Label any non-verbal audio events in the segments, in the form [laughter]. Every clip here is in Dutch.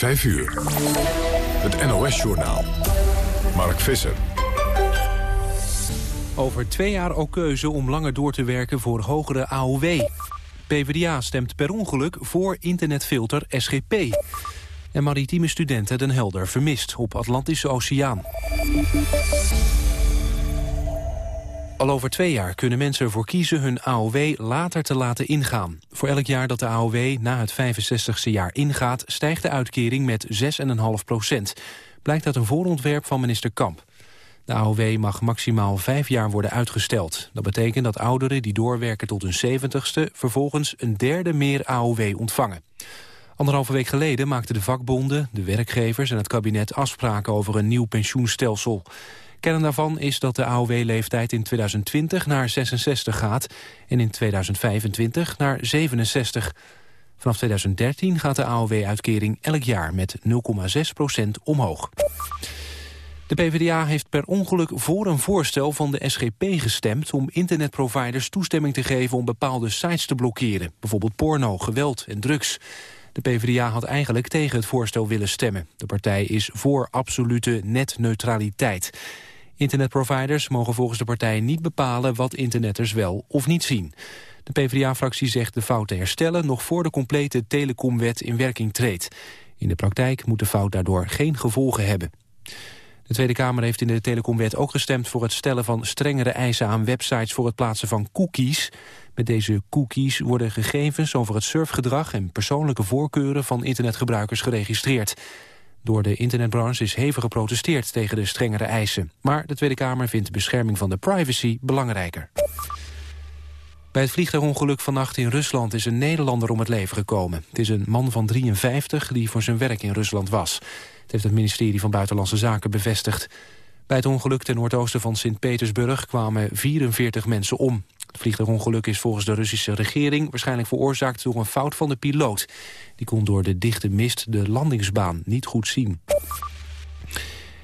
5 uur. Het NOS-journaal. Mark Visser. Over twee jaar ook keuze om langer door te werken voor hogere AOW. PvdA stemt per ongeluk voor internetfilter SGP. En maritieme studenten Den Helder vermist op Atlantische Oceaan. Al over twee jaar kunnen mensen ervoor kiezen hun AOW later te laten ingaan. Voor elk jaar dat de AOW na het 65ste jaar ingaat... stijgt de uitkering met 6,5 procent. Blijkt uit een voorontwerp van minister Kamp. De AOW mag maximaal vijf jaar worden uitgesteld. Dat betekent dat ouderen die doorwerken tot hun 70ste... vervolgens een derde meer AOW ontvangen. Anderhalve week geleden maakten de vakbonden, de werkgevers en het kabinet afspraken over een nieuw pensioenstelsel. Kern daarvan is dat de AOW-leeftijd in 2020 naar 66 gaat en in 2025 naar 67. Vanaf 2013 gaat de AOW-uitkering elk jaar met 0,6 procent omhoog. De PvdA heeft per ongeluk voor een voorstel van de SGP gestemd... om internetproviders toestemming te geven om bepaalde sites te blokkeren. Bijvoorbeeld porno, geweld en drugs. De PvdA had eigenlijk tegen het voorstel willen stemmen. De partij is voor absolute netneutraliteit. Internetproviders mogen volgens de partij niet bepalen wat internetters wel of niet zien. De PvdA-fractie zegt de fout te herstellen nog voor de complete telecomwet in werking treedt. In de praktijk moet de fout daardoor geen gevolgen hebben. De Tweede Kamer heeft in de telecomwet ook gestemd voor het stellen van strengere eisen aan websites voor het plaatsen van cookies. Met deze cookies worden gegevens over het surfgedrag en persoonlijke voorkeuren van internetgebruikers geregistreerd. Door de internetbranche is hevig geprotesteerd tegen de strengere eisen. Maar de Tweede Kamer vindt bescherming van de privacy belangrijker. Bij het vliegtuigongeluk vannacht in Rusland is een Nederlander om het leven gekomen. Het is een man van 53 die voor zijn werk in Rusland was. Het heeft het ministerie van Buitenlandse Zaken bevestigd. Bij het ongeluk ten noordoosten van Sint-Petersburg kwamen 44 mensen om. Het vliegtuigongeluk is volgens de Russische regering waarschijnlijk veroorzaakt door een fout van de piloot. Die kon door de dichte mist de landingsbaan niet goed zien.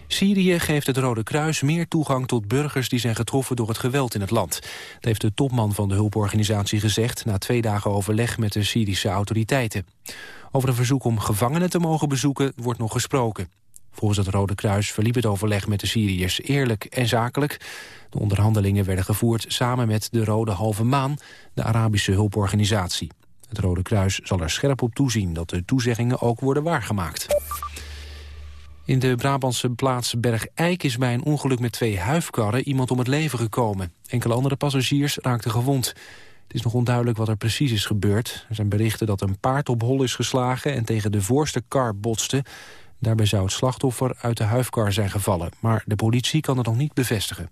Syrië geeft het Rode Kruis meer toegang tot burgers die zijn getroffen door het geweld in het land. Dat heeft de topman van de hulporganisatie gezegd na twee dagen overleg met de Syrische autoriteiten. Over een verzoek om gevangenen te mogen bezoeken wordt nog gesproken. Volgens het Rode Kruis verliep het overleg met de Syriërs eerlijk en zakelijk. De onderhandelingen werden gevoerd samen met de Rode Halve Maan, de Arabische hulporganisatie. Het Rode Kruis zal er scherp op toezien dat de toezeggingen ook worden waargemaakt. In de Brabantse plaats Bergijk is bij een ongeluk met twee huifkarren iemand om het leven gekomen. Enkele andere passagiers raakten gewond. Het is nog onduidelijk wat er precies is gebeurd. Er zijn berichten dat een paard op hol is geslagen en tegen de voorste kar botste. Daarbij zou het slachtoffer uit de huifkar zijn gevallen. Maar de politie kan het nog niet bevestigen.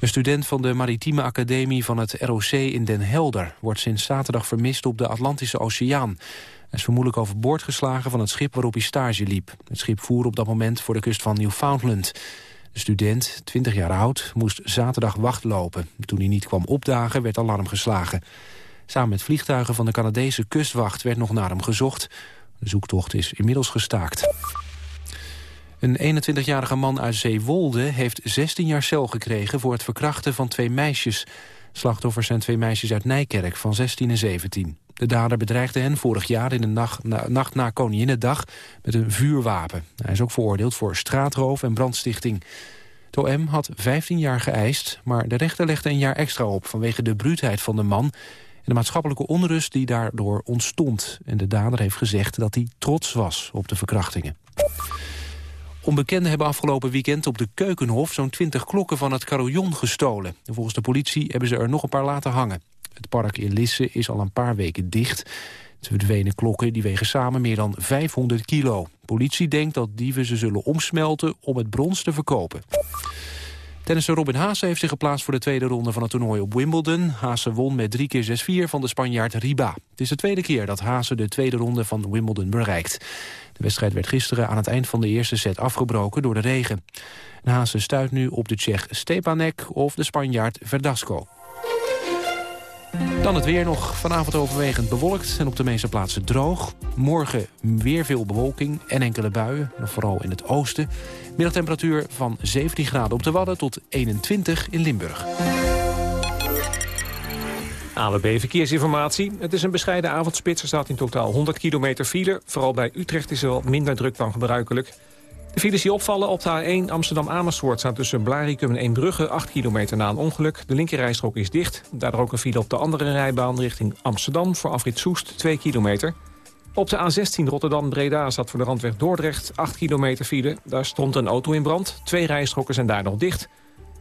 Een student van de Maritieme Academie van het ROC in Den Helder... wordt sinds zaterdag vermist op de Atlantische Oceaan. Hij is vermoedelijk overboord geslagen van het schip waarop hij stage liep. Het schip voer op dat moment voor de kust van Newfoundland. De student, 20 jaar oud, moest zaterdag wachtlopen. Toen hij niet kwam opdagen, werd alarm geslagen. Samen met vliegtuigen van de Canadese kustwacht werd nog naar hem gezocht. De zoektocht is inmiddels gestaakt. Een 21-jarige man uit Zeewolde heeft 16 jaar cel gekregen... voor het verkrachten van twee meisjes. Slachtoffers zijn twee meisjes uit Nijkerk van 16 en 17. De dader bedreigde hen vorig jaar in de nacht na, nacht na Koninginnedag met een vuurwapen. Hij is ook veroordeeld voor straatroof en brandstichting. Het OM had 15 jaar geëist, maar de rechter legde een jaar extra op... vanwege de bruutheid van de man de maatschappelijke onrust die daardoor ontstond. En de dader heeft gezegd dat hij trots was op de verkrachtingen. Onbekenden hebben afgelopen weekend op de Keukenhof... zo'n 20 klokken van het carillon gestolen. En volgens de politie hebben ze er nog een paar laten hangen. Het park in Lisse is al een paar weken dicht. De verdwenen klokken die wegen samen meer dan 500 kilo. Politie denkt dat dieven ze zullen omsmelten om het brons te verkopen. Tennisser Robin Haase heeft zich geplaatst voor de tweede ronde van het toernooi op Wimbledon. Haase won met 3 keer 6-4 van de Spanjaard Riba. Het is de tweede keer dat Haase de tweede ronde van Wimbledon bereikt. De wedstrijd werd gisteren aan het eind van de eerste set afgebroken door de regen. Haase stuit nu op de Tsjech Stepanek of de Spanjaard Verdasco. Dan het weer nog. Vanavond overwegend bewolkt en op de meeste plaatsen droog. Morgen weer veel bewolking en enkele buien, vooral in het oosten. Middagtemperatuur van 17 graden op de Wadden tot 21 in Limburg. AWB Verkeersinformatie. Het is een bescheiden avondspits. Er staat in totaal 100 kilometer file. Vooral bij Utrecht is er wat minder druk dan gebruikelijk. De files die opvallen op de A1 Amsterdam-Amersfoort... staan tussen Blarikum en Eembrugge 8 kilometer na een ongeluk. De linkerrijstrook is dicht. Daardoor ook een file op de andere rijbaan richting Amsterdam... voor afrit Soest 2 kilometer. Op de A16 Rotterdam-Breda staat voor de randweg Dordrecht 8 kilometer file. Daar stond een auto in brand. Twee rijstroken zijn daar nog dicht.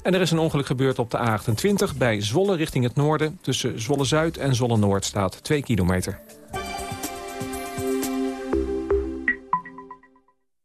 En er is een ongeluk gebeurd op de A28 bij Zwolle richting het noorden. Tussen Zwolle-Zuid en Zwolle-Noord staat 2 kilometer.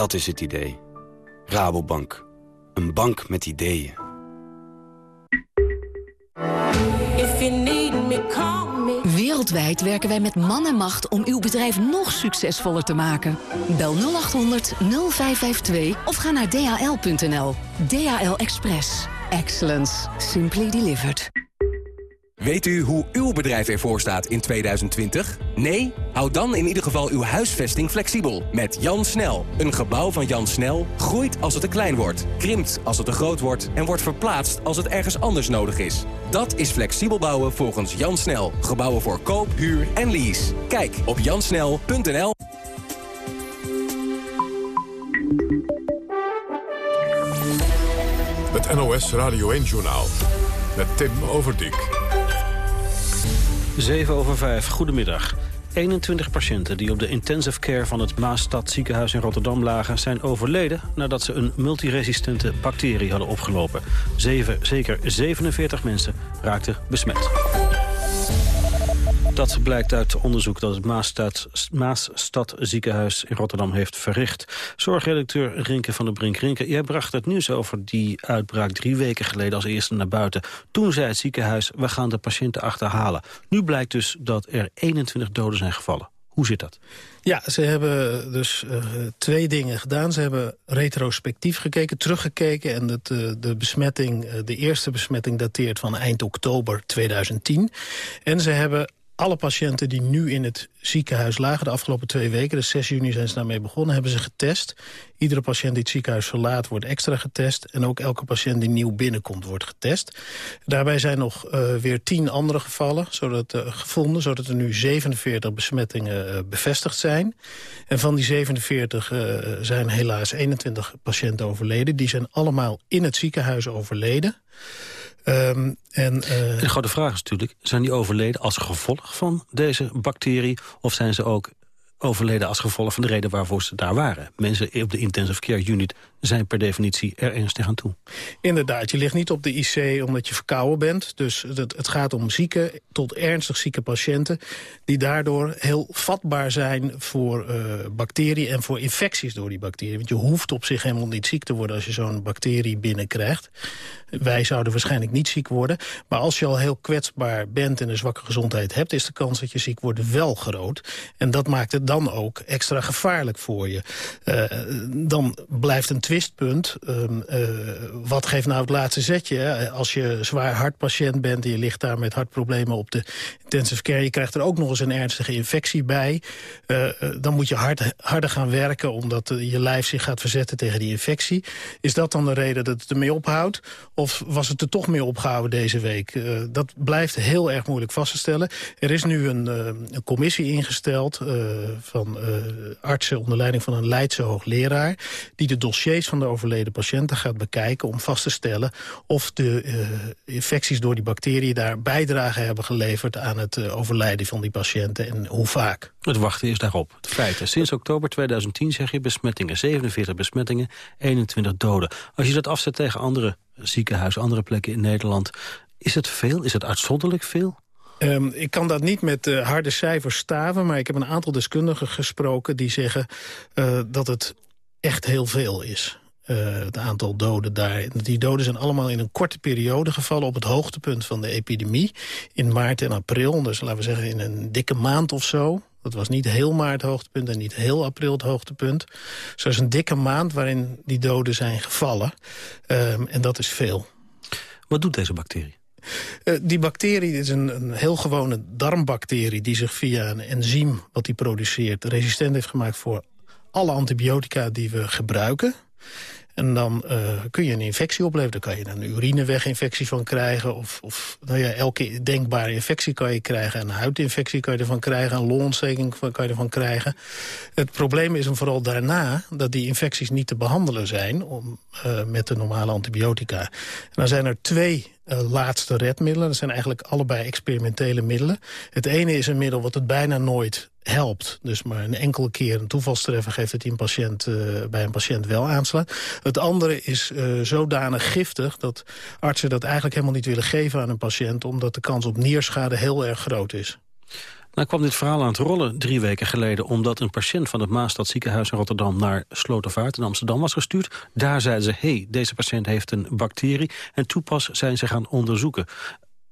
Dat is het idee. Rabobank. Een bank met ideeën. Wereldwijd werken wij met man en macht om uw bedrijf nog succesvoller te maken. Bel 0800 0552 of ga naar dhl.nl. DHL Express. Excellence. Simply delivered. Weet u hoe uw bedrijf ervoor staat in 2020? Nee? Houd dan in ieder geval uw huisvesting flexibel. Met Jan Snel. Een gebouw van Jan Snel groeit als het te klein wordt, krimpt als het te groot wordt en wordt verplaatst als het ergens anders nodig is. Dat is flexibel bouwen volgens Jan Snel. Gebouwen voor koop, huur en lease. Kijk op jansnel.nl. Het NOS Radio 1-journaal met Tim Overdijk. 7 over 5, goedemiddag. 21 patiënten die op de intensive care van het Maastad ziekenhuis in Rotterdam lagen... zijn overleden nadat ze een multiresistente bacterie hadden opgelopen. Zeven, zeker 47 mensen raakten besmet. Dat blijkt uit onderzoek dat het Maasstad, Maasstad ziekenhuis in Rotterdam heeft verricht. Zorgredacteur Rinke van der Brink-Rinke, jij bracht het nieuws over die uitbraak drie weken geleden als eerste naar buiten. Toen zei het ziekenhuis, we gaan de patiënten achterhalen. Nu blijkt dus dat er 21 doden zijn gevallen. Hoe zit dat? Ja, ze hebben dus uh, twee dingen gedaan. Ze hebben retrospectief gekeken, teruggekeken... en het, uh, de besmetting, uh, de eerste besmetting dateert van eind oktober 2010. En ze hebben alle patiënten die nu in het ziekenhuis lagen... de afgelopen twee weken, dus 6 juni zijn ze daarmee begonnen... hebben ze getest. Iedere patiënt die het ziekenhuis verlaat wordt extra getest. En ook elke patiënt die nieuw binnenkomt wordt getest. Daarbij zijn nog uh, weer 10 andere gevallen zodat, uh, gevonden... zodat er nu 47 besmettingen uh, bevestigd zijn. En van die 47 zijn helaas 21 patiënten overleden. Die zijn allemaal in het ziekenhuis overleden. Um, en, uh... de grote vraag is natuurlijk, zijn die overleden als gevolg van deze bacterie... of zijn ze ook overleden als gevolg van de reden waarvoor ze daar waren. Mensen op de intensive care unit zijn per definitie er ernstig aan toe. Inderdaad, je ligt niet op de IC omdat je verkouden bent. Dus het, gaat om zieke tot ernstig zieke patiënten... die daardoor heel vatbaar zijn voor uh, bacteriën en voor infecties door die bacteriën. Want je hoeft op zich helemaal niet ziek te worden als je zo'n bacterie binnenkrijgt. Wij zouden waarschijnlijk niet ziek worden. Maar als je al heel kwetsbaar bent en een zwakke gezondheid hebt... is de kans dat je ziek wordt wel groot. En dat maakt het dan ook extra gevaarlijk voor je. Uh, dan blijft een twistpunt. Um, uh, wat geeft nou het laatste zetje? Als je zwaar hartpatiënt bent en je ligt daar met hartproblemen op de intensive care... je krijgt er ook nog eens een ernstige infectie bij. Uh, dan moet je hard, harder gaan werken omdat je lijf zich gaat verzetten tegen die infectie. Is dat dan de reden dat het ermee ophoudt? Of was het er toch mee opgehouden deze week? Dat blijft heel erg moeilijk vast te stellen. Er is nu een, een commissie ingesteld van artsen onder leiding van een Leidse hoogleraar... die de dossiers van de overleden patiënten gaat bekijken... om vast te stellen of de infecties door die bacteriën daar bijdrage hebben geleverd... aan het overlijden van die patiënten en hoe vaak. Het wachten is daarop. De feiten. Sinds oktober 2010 zeg je besmettingen, 47 besmettingen, 21 doden. Als je dat afzet tegen andere ziekenhuizen, andere plekken in Nederland... is het veel? Is het uitzonderlijk veel? Um, ik kan dat niet met uh, harde cijfers staven... maar ik heb een aantal deskundigen gesproken die zeggen uh, dat het echt heel veel is. Uh, het aantal doden daar. Die doden zijn allemaal in een korte periode gevallen... op het hoogtepunt van de epidemie. In maart en april, dus laten we zeggen in een dikke maand of zo. Dat was niet heel maart het hoogtepunt en niet heel april het hoogtepunt. Dus dat is een dikke maand waarin die doden zijn gevallen. Um, en dat is veel. Wat doet deze bacterie? Uh, die bacterie is een, een, heel gewone darmbacterie... die zich via een enzym wat die produceert... resistent heeft gemaakt voor alle antibiotica die we gebruiken. En dan uh, kun je een infectie opleveren. Dan kan je een urineweginfectie van krijgen. Of, of nou ja, elke denkbare infectie kan je krijgen. Een huidinfectie kan je ervan krijgen. Een longontsteking kan je ervan krijgen. Het probleem is hem vooral daarna dat die infecties niet te behandelen zijn... Om, uh, met de normale antibiotica. En dan zijn er twee uh, laatste redmiddelen. Dat zijn eigenlijk allebei experimentele middelen. Het ene is een middel wat het bijna nooit helpt. Dus maar een enkele keer een toevalstreffer geeft het een patiënt, uh, bij een patiënt wel aanslaat. Het andere is uh, zodanig giftig dat artsen dat eigenlijk helemaal niet willen geven aan een patiënt... omdat de kans op nierschade heel erg groot is. Nou kwam dit verhaal aan het rollen drie weken geleden... omdat een patiënt van het Maastad ziekenhuis in Rotterdam... naar Slotervaart in Amsterdam was gestuurd. Daar zeiden ze, hey, deze patiënt heeft een bacterie. En toen pas zijn ze gaan onderzoeken.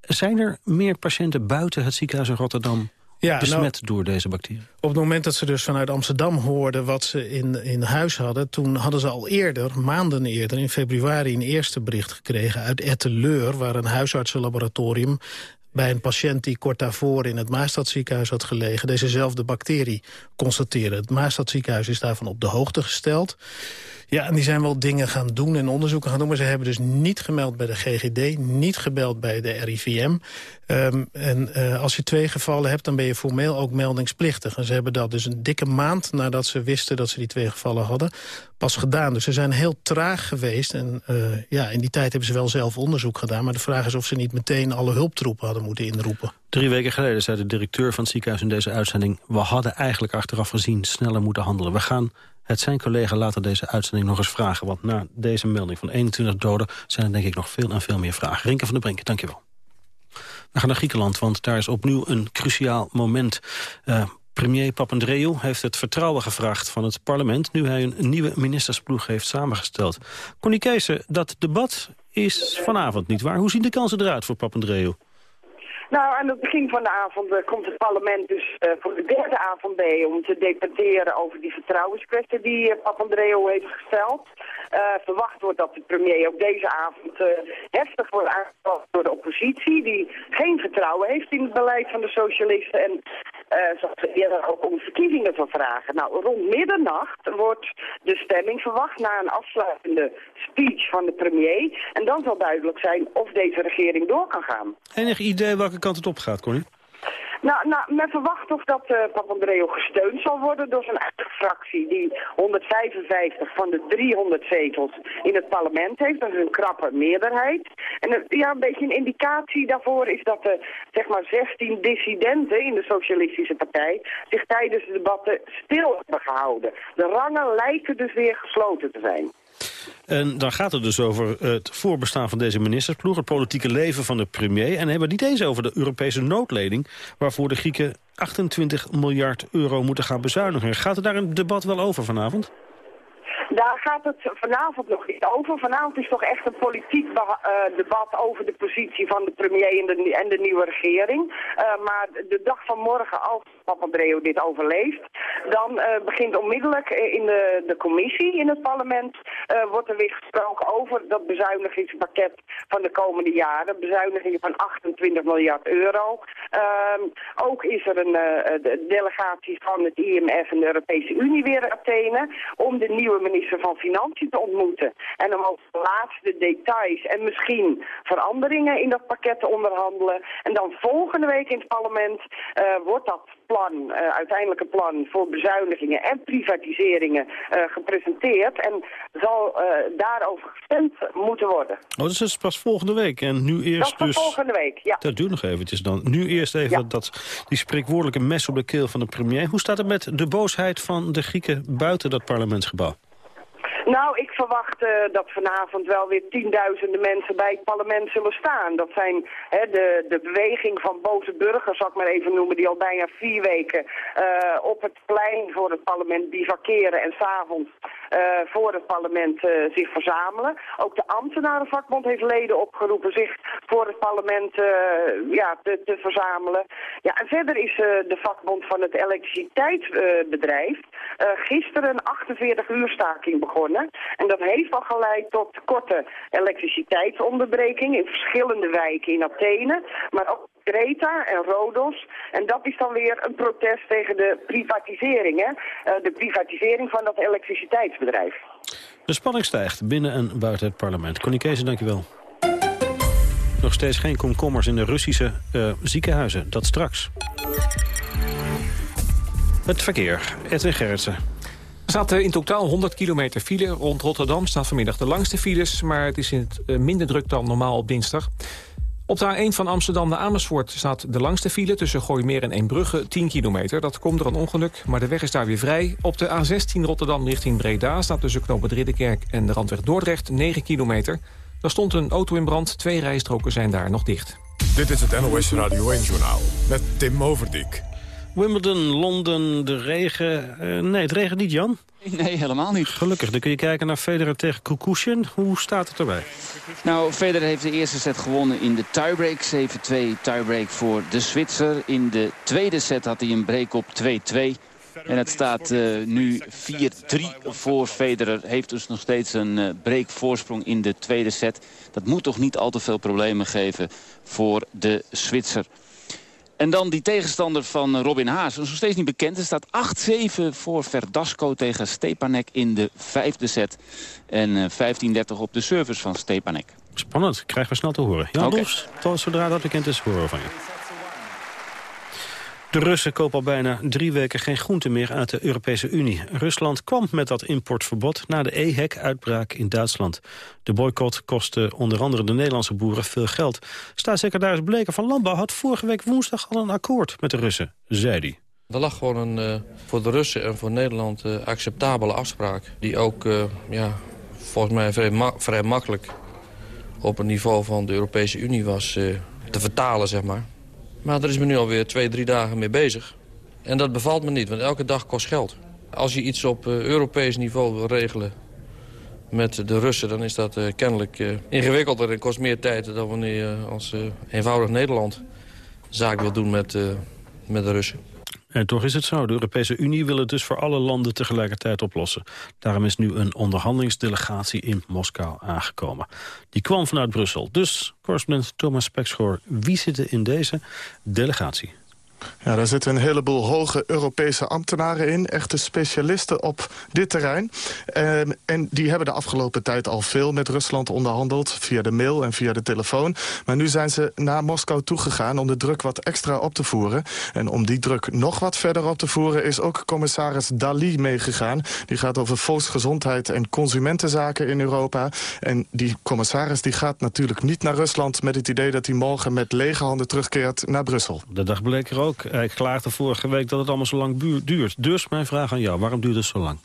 Zijn er meer patiënten buiten het ziekenhuis in Rotterdam ja, besmet nou, door deze bacterie? Op het moment dat ze dus vanuit Amsterdam hoorden wat ze in, in huis hadden... toen hadden ze al eerder, maanden eerder, in februari... een eerste bericht gekregen uit Etteleur... waar een huisartsenlaboratorium bij een patiënt die kort daarvoor in het Maastadziekenhuis had gelegen... dezezelfde bacterie constateren. Het Maastadziekenhuis is daarvan op de hoogte gesteld. Ja, en die zijn wel dingen gaan doen en onderzoeken gaan doen... maar ze hebben dus niet gemeld bij de GGD, niet gebeld bij de RIVM. Um, en uh, als je twee gevallen hebt, dan ben je formeel ook meldingsplichtig. En ze hebben dat dus een dikke maand nadat ze wisten dat ze die twee gevallen hadden... pas gedaan. Dus ze zijn heel traag geweest. En uh, ja, in die tijd hebben ze wel zelf onderzoek gedaan. Maar de vraag is of ze niet meteen alle hulptroepen hadden moeten inroepen. Drie weken geleden zei de directeur van het ziekenhuis in deze uitzending... we hadden eigenlijk achteraf gezien sneller moeten handelen. We gaan het zijn collega later deze uitzending nog eens vragen. Want na deze melding van 21 doden zijn er denk ik nog veel en veel meer vragen. Rinke van der Brink, dankjewel. We gaan naar Griekenland, want daar is opnieuw een cruciaal moment. Uh, premier Papandreou heeft het vertrouwen gevraagd van het parlement... nu hij een nieuwe ministersploeg heeft samengesteld. Connie Kees, dat debat is vanavond niet waar. Hoe zien de kansen eruit voor Papandreou? Nou, aan het begin van de avond uh, komt het parlement dus uh, voor de derde avond bij om te debatteren over die vertrouwenskwestie die uh, Papandreou heeft gesteld. verwacht wordt dat de premier ook deze avond heftig wordt aangevallen door de oppositie, die geen vertrouwen heeft in het beleid van de socialisten en zoals we eerder ook om verkiezingen van vragen. Nou, rond middernacht wordt de stemming verwacht na een afsluitende speech van de premier. En dan zal duidelijk zijn of deze regering door kan gaan. Enig idee welke kant het op gaat? Nou, nou, men verwacht toch dat uh, Papandreou gesteund zal worden door zijn eigen fractie, die 155 van de 300 zetels in het parlement heeft. Dat is een krappe meerderheid. En uh, ja, een beetje een indicatie daarvoor is dat de zeg maar 16 dissidenten in de Socialistische Partij zich tijdens de debatten stil hebben gehouden. De rangen lijken dus weer gesloten te zijn. En dan gaat het dus over het voorbestaan van deze ministersploeg... het politieke leven van de premier. En hebben we niet eens over de Europese noodlening... waarvoor de Grieken 28 miljard euro moeten gaan bezuinigen. Gaat er daar een debat wel over vanavond? Daar gaat het vanavond nog niet over. Vanavond is toch echt een politiek uh, debat over de positie van de premier en de, en de nieuwe regering. Uh, maar de dag van morgen, als Papandreou dit overleeft, dan uh, begint onmiddellijk in de, de commissie in het parlement, wordt er weer gesproken over dat bezuinigingspakket van de komende jaren. Bezuinigingen van 28 miljard euro. Ehm, ook is er een delegatie van het IMF en de Europese Unie weer in Athene om de nieuwe minister van Financiën te ontmoeten. En om over de laatste details en misschien veranderingen in dat pakket te onderhandelen. En dan volgende week in het parlement uh, wordt dat plan, uh, uiteindelijke plan voor bezuinigingen en privatiseringen uh, gepresenteerd. En zal daarover gestemd moeten worden. Oh, dus dat is pas volgende week. En nu eerst dat dus... volgende week, ja. Dat duurt nog eventjes dan. Nu eerst even ja. dat, die spreekwoordelijke mes op de keel van de premier. Hoe staat het met de boosheid van de Grieken buiten dat parlementsgebouw? Nou, ik verwacht uh, dat vanavond wel weer tienduizenden mensen bij het parlement zullen staan. Dat zijn hè, de, de beweging van boze burgers, zal ik maar even noemen, die al bijna vier weken uh, op het plein voor het parlement bivakeren en s'avonds voor het parlement zich verzamelen. Ook de ambtenarenvakbond heeft leden opgeroepen zich voor het parlement ja, te, te, verzamelen. Ja, en verder is de vakbond van het elektriciteitsbedrijf gisteren een 48 uur staking begonnen. En dat heeft al geleid tot korte elektriciteitsonderbreking in verschillende wijken in Athene. Maar ook Greta en Rodos. En dat is dan weer een protest tegen de privatisering. Hè? Uh, de privatisering van dat elektriciteitsbedrijf. De spanning stijgt binnen en buiten het parlement. Connie Kees, dankjewel. Nog steeds geen komkommers in de Russische uh, ziekenhuizen. Dat straks. Het verkeer. Edwin Gerritsen. Er staat in totaal 100 kilometer file. Rond Rotterdam staat vanmiddag de langste files... maar het is in het eh, minder druk dan normaal op dinsdag. Op de A1 van Amsterdam naar Amersfoort staat de langste file... tussen Gooimeer en Eembrugge, 10 kilometer. Dat komt door een ongeluk, maar de weg is daar weer vrij. Op de A16 Rotterdam richting Breda staat tussen Knopen Ridderkerk... en de Randweg Dordrecht, 9 kilometer. Daar stond een auto in brand, twee rijstroken zijn daar nog dicht. Dit is het NOS Radio 1-journaal met Tim Overdijk. Wimbledon, Londen, de regen. Uh, nee, het regent niet, Jan? Nee, helemaal niet. Gelukkig. Dan kun je kijken naar Federer tegen Kukushin. Hoe staat het erbij? Nou, Federer heeft de eerste set gewonnen in de tiebreak. 7-2 tiebreak voor de Zwitser. In de tweede set had hij een break op 2-2. En het staat uh, nu 4-3 voor Federer. Heeft dus nog steeds een uh, breakvoorsprong in de tweede set. Dat moet toch niet al te veel problemen geven voor de Zwitser. En dan die tegenstander van Robin Haas. Dat is nog steeds niet bekend. Er staat 8-7 voor Verdasco tegen Stepanek in de vijfde set. En 15-30 eh, op de service van Stepanek. Spannend. Krijgen we snel te horen. Jan okay. Dolfs, zodra dat bekend is, horen van je. De Russen kopen al bijna drie weken geen groente meer uit de Europese Unie. Rusland kwam met dat importverbod na de EHEC-uitbraak in Duitsland. De boycott kostte onder andere de Nederlandse boeren veel geld. Staatssecretaris Bleker van Landbouw had vorige week woensdag al een akkoord met de Russen, zei hij. Er lag gewoon een uh, voor de Russen en voor Nederland uh, acceptabele afspraak... die ook uh, ja, volgens mij vrij, vrij makkelijk op het niveau van de Europese Unie was te vertalen, zeg maar. Maar daar is men nu alweer twee, drie dagen mee bezig. En dat bevalt me niet, want elke dag kost geld. Als je iets op uh, Europees niveau wil regelen met de Russen... dan is dat uh, kennelijk uh, ingewikkelder en kost meer tijd... dan wanneer je als eenvoudig Nederland zaak wil doen met, met de Russen. En toch is het zo. De Europese Unie wil het dus voor alle landen tegelijkertijd oplossen. Daarom is nu een onderhandelingsdelegatie in Moskou aangekomen. Die kwam vanuit Brussel. Dus, correspondent Thomas Spekschoor, wie zit in deze delegatie? Ja, daar zitten een heleboel hoge Europese ambtenaren in. Echte specialisten op dit terrein. Um, en die hebben de afgelopen tijd al veel met Rusland onderhandeld. Via de mail en via de telefoon. Maar nu zijn ze naar Moskou toegegaan om de druk wat extra op te voeren. En om die druk nog wat verder op te voeren... is ook commissaris Dali meegegaan. Die gaat over volksgezondheid en consumentenzaken in Europa. En die commissaris die gaat natuurlijk niet naar Rusland... met het idee dat hij morgen met lege handen terugkeert naar Brussel. De dag bleek er ook. Ik klaagde vorige week dat het allemaal zo lang duurt. Dus mijn vraag aan jou, waarom duurt het zo lang?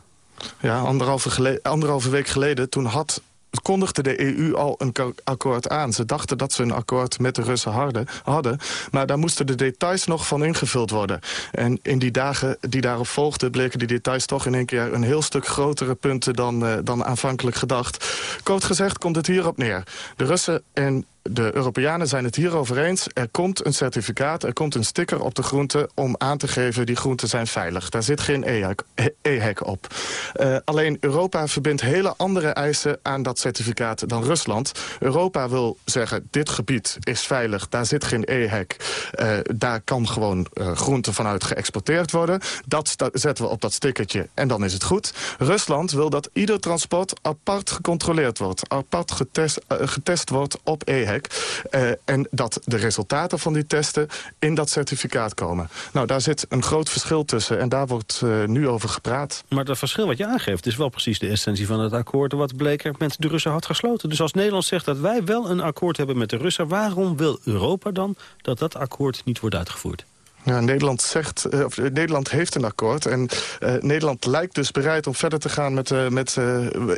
Ja, anderhalve, week geleden, toen had kondigde de EU al een akkoord aan. Ze dachten dat ze een akkoord met de Russen hadden. Maar daar moesten de details nog van ingevuld worden. En in die dagen die daarop volgden... bleken die details toch in één keer een heel stuk grotere punten... dan, uh, dan aanvankelijk gedacht. Kort gezegd komt het hierop neer. De Russen en de Europeanen zijn het hierover eens. Er komt een certificaat, er komt een sticker op de groente... om aan te geven die groenten zijn veilig. Daar zit geen e-hek op. Uh, alleen Europa verbindt hele andere eisen aan dat certificaat dan Rusland. Europa wil zeggen, dit gebied is veilig, daar zit geen e-hek. Uh, daar kan gewoon uh, groente vanuit geëxporteerd worden. Dat zetten we op dat stickertje en dan is het goed. Rusland wil dat ieder transport apart gecontroleerd wordt. Apart getest, getest wordt op EHEC. En dat de resultaten van die testen in dat certificaat komen. Nou, daar zit een groot verschil tussen en daar wordt nu over gepraat. Maar dat verschil wat je aangeeft is wel precies de essentie van het akkoord... wat Bleker met de Russen had gesloten. Dus als Nederland zegt dat wij wel een akkoord hebben met de Russen... waarom wil Europa dan dat dat akkoord niet wordt uitgevoerd? Ja, Nederland, zegt, uh, of, Nederland heeft een akkoord. En uh, Nederland lijkt dus bereid om verder, te gaan met, met,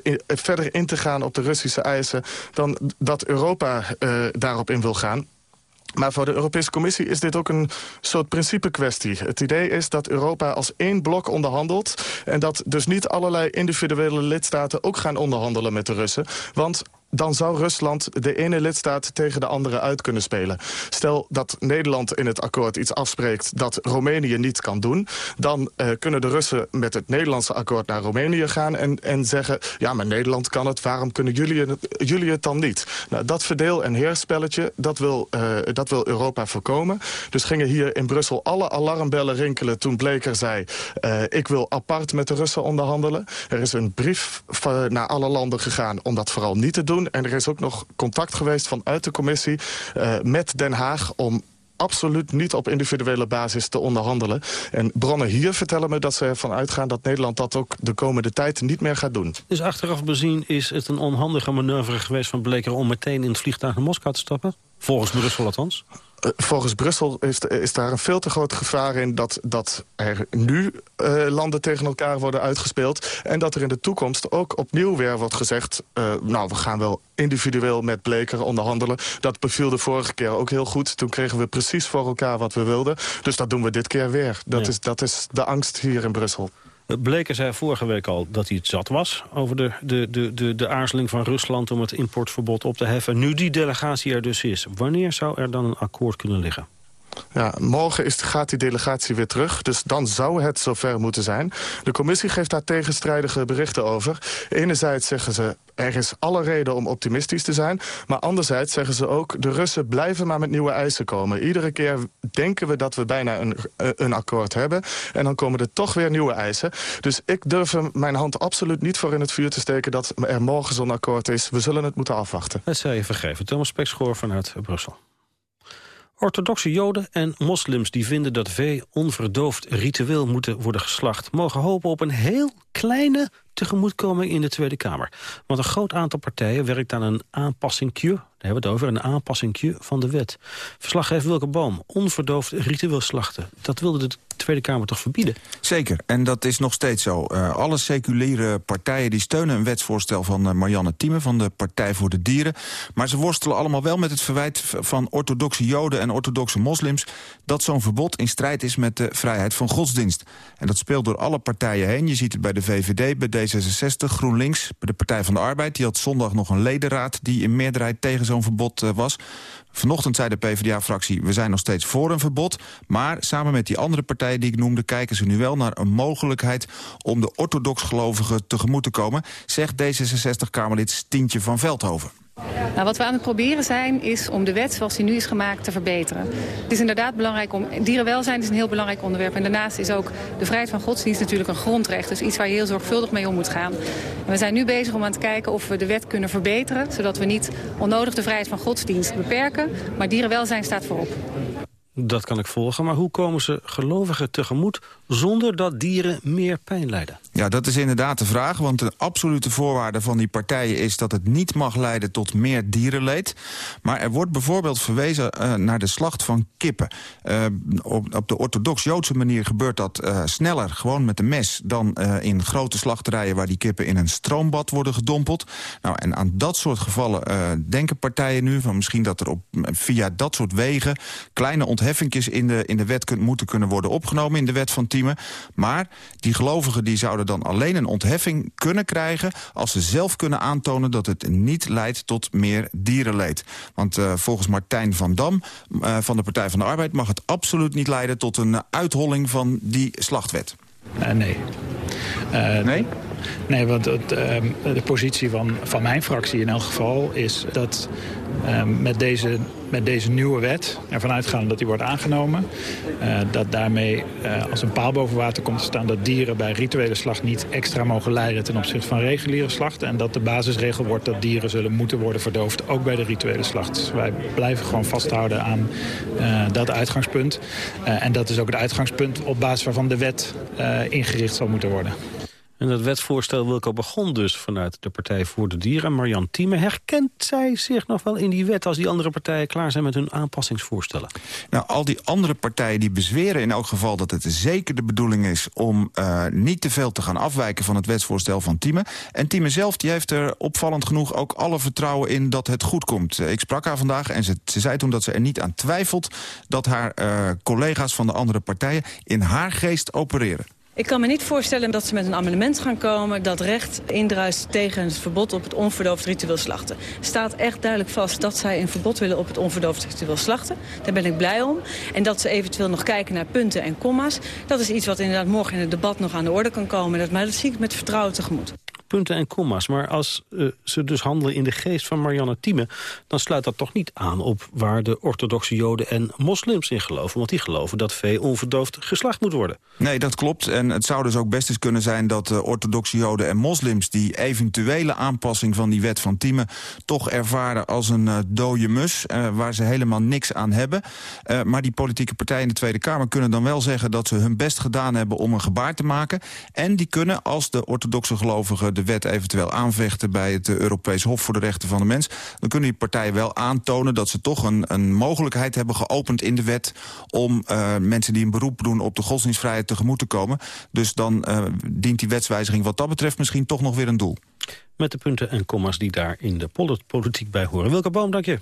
in, verder in te gaan op de Russische eisen... dan dat Europa daarop in wil gaan. Maar voor de Europese Commissie is dit ook een soort principe kwestie. Het idee is dat Europa als één blok onderhandelt... en dat dus niet allerlei individuele lidstaten ook gaan onderhandelen met de Russen. Want dan zou Rusland de ene lidstaat tegen de andere uit kunnen spelen. Stel dat Nederland in het akkoord iets afspreekt dat Roemenië niet kan doen... dan uh, kunnen de Russen met het Nederlandse akkoord naar Roemenië gaan... en, en zeggen, ja, maar Nederland kan het, waarom kunnen jullie het, jullie het dan niet? Nou, dat verdeel- en heerspelletje, dat wil, uh, dat wil Europa voorkomen. Dus gingen hier in Brussel alle alarmbellen rinkelen toen Bleker zei... Uh, ik wil apart met de Russen onderhandelen. Er is een brief naar alle landen gegaan om dat vooral niet te doen en er is ook nog contact geweest vanuit de commissie uh, met Den Haag... om absoluut niet op individuele basis te onderhandelen. En bronnen hier vertellen me dat ze ervan uitgaan... dat Nederland dat ook de komende tijd niet meer gaat doen. Dus achteraf bezien is het een onhandige manoeuvre geweest van Bleker... om meteen in het vliegtuig naar Moskou te stappen? Volgens Brussel althans? Volgens Brussel is, is, daar een veel te groot gevaar in... dat, dat er nu uh, landen tegen elkaar worden uitgespeeld... en dat er in de toekomst ook opnieuw weer wordt gezegd... Uh, nou, we gaan wel individueel met Bleker onderhandelen. Dat beviel de vorige keer ook heel goed. Toen kregen we precies voor elkaar wat we wilden. Dus dat doen we dit keer weer. Dat, ja. is, dat is de angst hier in Brussel. Bleker zei vorige week al dat hij het zat was... over de, de, de, de, de aarzeling van Rusland om het importverbod op te heffen. Nu die delegatie er dus is, wanneer zou er dan een akkoord kunnen liggen? Ja, morgen is, gaat die delegatie weer terug, dus dan zou het zover moeten zijn. De commissie geeft daar tegenstrijdige berichten over. Enerzijds zeggen ze, er is alle reden om optimistisch te zijn. Maar anderzijds zeggen ze ook, de Russen blijven maar met nieuwe eisen komen. Iedere keer denken we dat we bijna een, een akkoord hebben. En dan komen er toch weer nieuwe eisen. Dus ik durf mijn hand absoluut niet voor in het vuur te steken... dat er morgen zo'n akkoord is. We zullen het moeten afwachten. Dat zou je vergeven. Thomas Pekschoor vanuit Brussel. Orthodoxe joden en moslims die vinden dat vee onverdoofd ritueel moeten worden geslacht... mogen hopen op een heel kleine tegemoetkoming in de Tweede Kamer. Want een groot aantal partijen werkt aan een aanpassingje... daar hebben we het over, een aanpassingje van de wet. Verslaggever Wilke Boom, onverdoofd ritueel slachten. Dat wilde de Tweede Kamer toch verbieden? Zeker, en dat is nog steeds zo. Uh, alle seculiere partijen die steunen een wetsvoorstel van uh, Marianne Thieme... van de Partij voor de Dieren. Maar ze worstelen allemaal wel met het verwijt van orthodoxe joden... en orthodoxe moslims... dat zo'n verbod in strijd is met de vrijheid van godsdienst. En dat speelt door alle partijen heen. Je ziet het bij de VVD, bij D66, GroenLinks... bij de Partij van de Arbeid. Die had zondag nog een ledenraad die in meerderheid tegen zo'n verbod uh, was. Vanochtend zei de PvdA-fractie, we zijn nog steeds voor een verbod. Maar samen met die andere partijen die ik noemde... kijken ze nu wel naar een mogelijkheid om de orthodox gelovigen tegemoet te komen... zegt D66-Kamerlid Stientje van Veldhoven. Nou, wat we aan het proberen zijn, is om de wet zoals die nu is gemaakt te verbeteren. Het is inderdaad belangrijk om... Dierenwelzijn is een heel belangrijk onderwerp. En daarnaast is ook de vrijheid van godsdienst natuurlijk een grondrecht. Dus iets waar je heel zorgvuldig mee om moet gaan. We zijn nu bezig om aan te kijken of we de wet kunnen verbeteren. Zodat we niet onnodig de vrijheid van godsdienst beperken. Maar dierenwelzijn staat voorop. Dat kan ik volgen, maar hoe komen ze gelovigen tegemoet... zonder dat dieren meer pijn lijden? Ja, dat is inderdaad de vraag, want de absolute voorwaarde van die partijen... is dat het niet mag leiden tot meer dierenleed. Maar er wordt bijvoorbeeld verwezen uh, naar de slacht van kippen. Uh, op, op, de orthodox-Joodse manier gebeurt dat uh, sneller, gewoon met de mes... dan in grote slachterijen waar die kippen in een stroombad worden gedompeld. Nou, en aan dat soort gevallen denken partijen nu... van misschien dat er op, via dat soort wegen kleine ontheffingjes in de, in de wet kun, moeten kunnen worden opgenomen... in de wet van Maar die gelovigen die zouden dan alleen een ontheffing kunnen krijgen... als ze zelf kunnen aantonen dat het niet leidt tot meer dierenleed. Want uh, volgens Martijn van Dam uh, van de Partij van de Arbeid... mag het absoluut niet leiden tot een uitholling van die slachtwet. Uh, nee. nee? Nee, want het, uh, de positie van, van mijn fractie in elk geval is dat uh, met, deze, met deze nieuwe wet ervan uitgaan dat die wordt aangenomen. Uh, dat daarmee als een paal boven water komt te staan dat dieren bij rituele slacht niet extra mogen lijden ten opzichte van reguliere slacht. En dat de basisregel wordt dat dieren zullen moeten worden verdoofd, ook bij de rituele slacht. Dus wij blijven gewoon vasthouden aan dat uitgangspunt. en dat is ook het uitgangspunt op basis waarvan de wet ingericht zal moeten worden. En dat wetsvoorstel Wilco begon dus vanuit de Partij voor de Dieren. Marjan Thieme, herkent zij zich nog wel in die wet... als die andere partijen klaar zijn met hun aanpassingsvoorstellen? Nou, al die andere partijen die bezweren in elk geval... dat het zeker de bedoeling is om uh, niet te veel te gaan afwijken... van het wetsvoorstel van Thieme. En Thieme zelf die heeft er opvallend genoeg ook alle vertrouwen in... dat het goed komt. Ik sprak haar vandaag en ze, ze zei toen dat ze er niet aan twijfelt... dat haar uh, collega's van de andere partijen in haar geest opereren. Ik kan me niet voorstellen dat ze met een amendement gaan komen... dat recht indruist tegen het verbod op het onverdoofd ritueel slachten. staat echt duidelijk vast dat zij een verbod willen op het onverdoofd ritueel slachten. Daar ben ik blij om. En dat ze eventueel nog kijken naar punten en comma's... dat is iets wat inderdaad morgen in het debat nog aan de orde kan komen. Dat, maar dat zie ik met vertrouwen tegemoet punten en komma's. Maar als uh, ze dus handelen in de geest van Marianne Thieme... dan sluit dat toch niet aan op waar de orthodoxe joden en moslims in geloven. Want die geloven dat vee onverdoofd geslacht moet worden. Nee, dat klopt. En het zou dus ook best eens kunnen zijn dat uh, orthodoxe joden en moslims... die eventuele aanpassing van die wet van Thieme... toch ervaren als een uh, dode mus, waar ze helemaal niks aan hebben. maar die politieke partijen in de Tweede Kamer kunnen dan wel zeggen... dat ze hun best gedaan hebben om een gebaar te maken. En die kunnen, als de orthodoxe gelovigen de wet eventueel aanvechten bij het Europees Hof voor de Rechten van de Mens... dan kunnen die partijen wel aantonen dat ze toch een, een mogelijkheid hebben geopend in de wet... om uh, mensen die een beroep doen op de godsdienstvrijheid tegemoet te komen. Dus dan uh, dient die wetswijziging wat dat betreft misschien toch nog weer een doel. Met de punten en commas die daar in de politiek bij horen. Wilke Boom, dank je.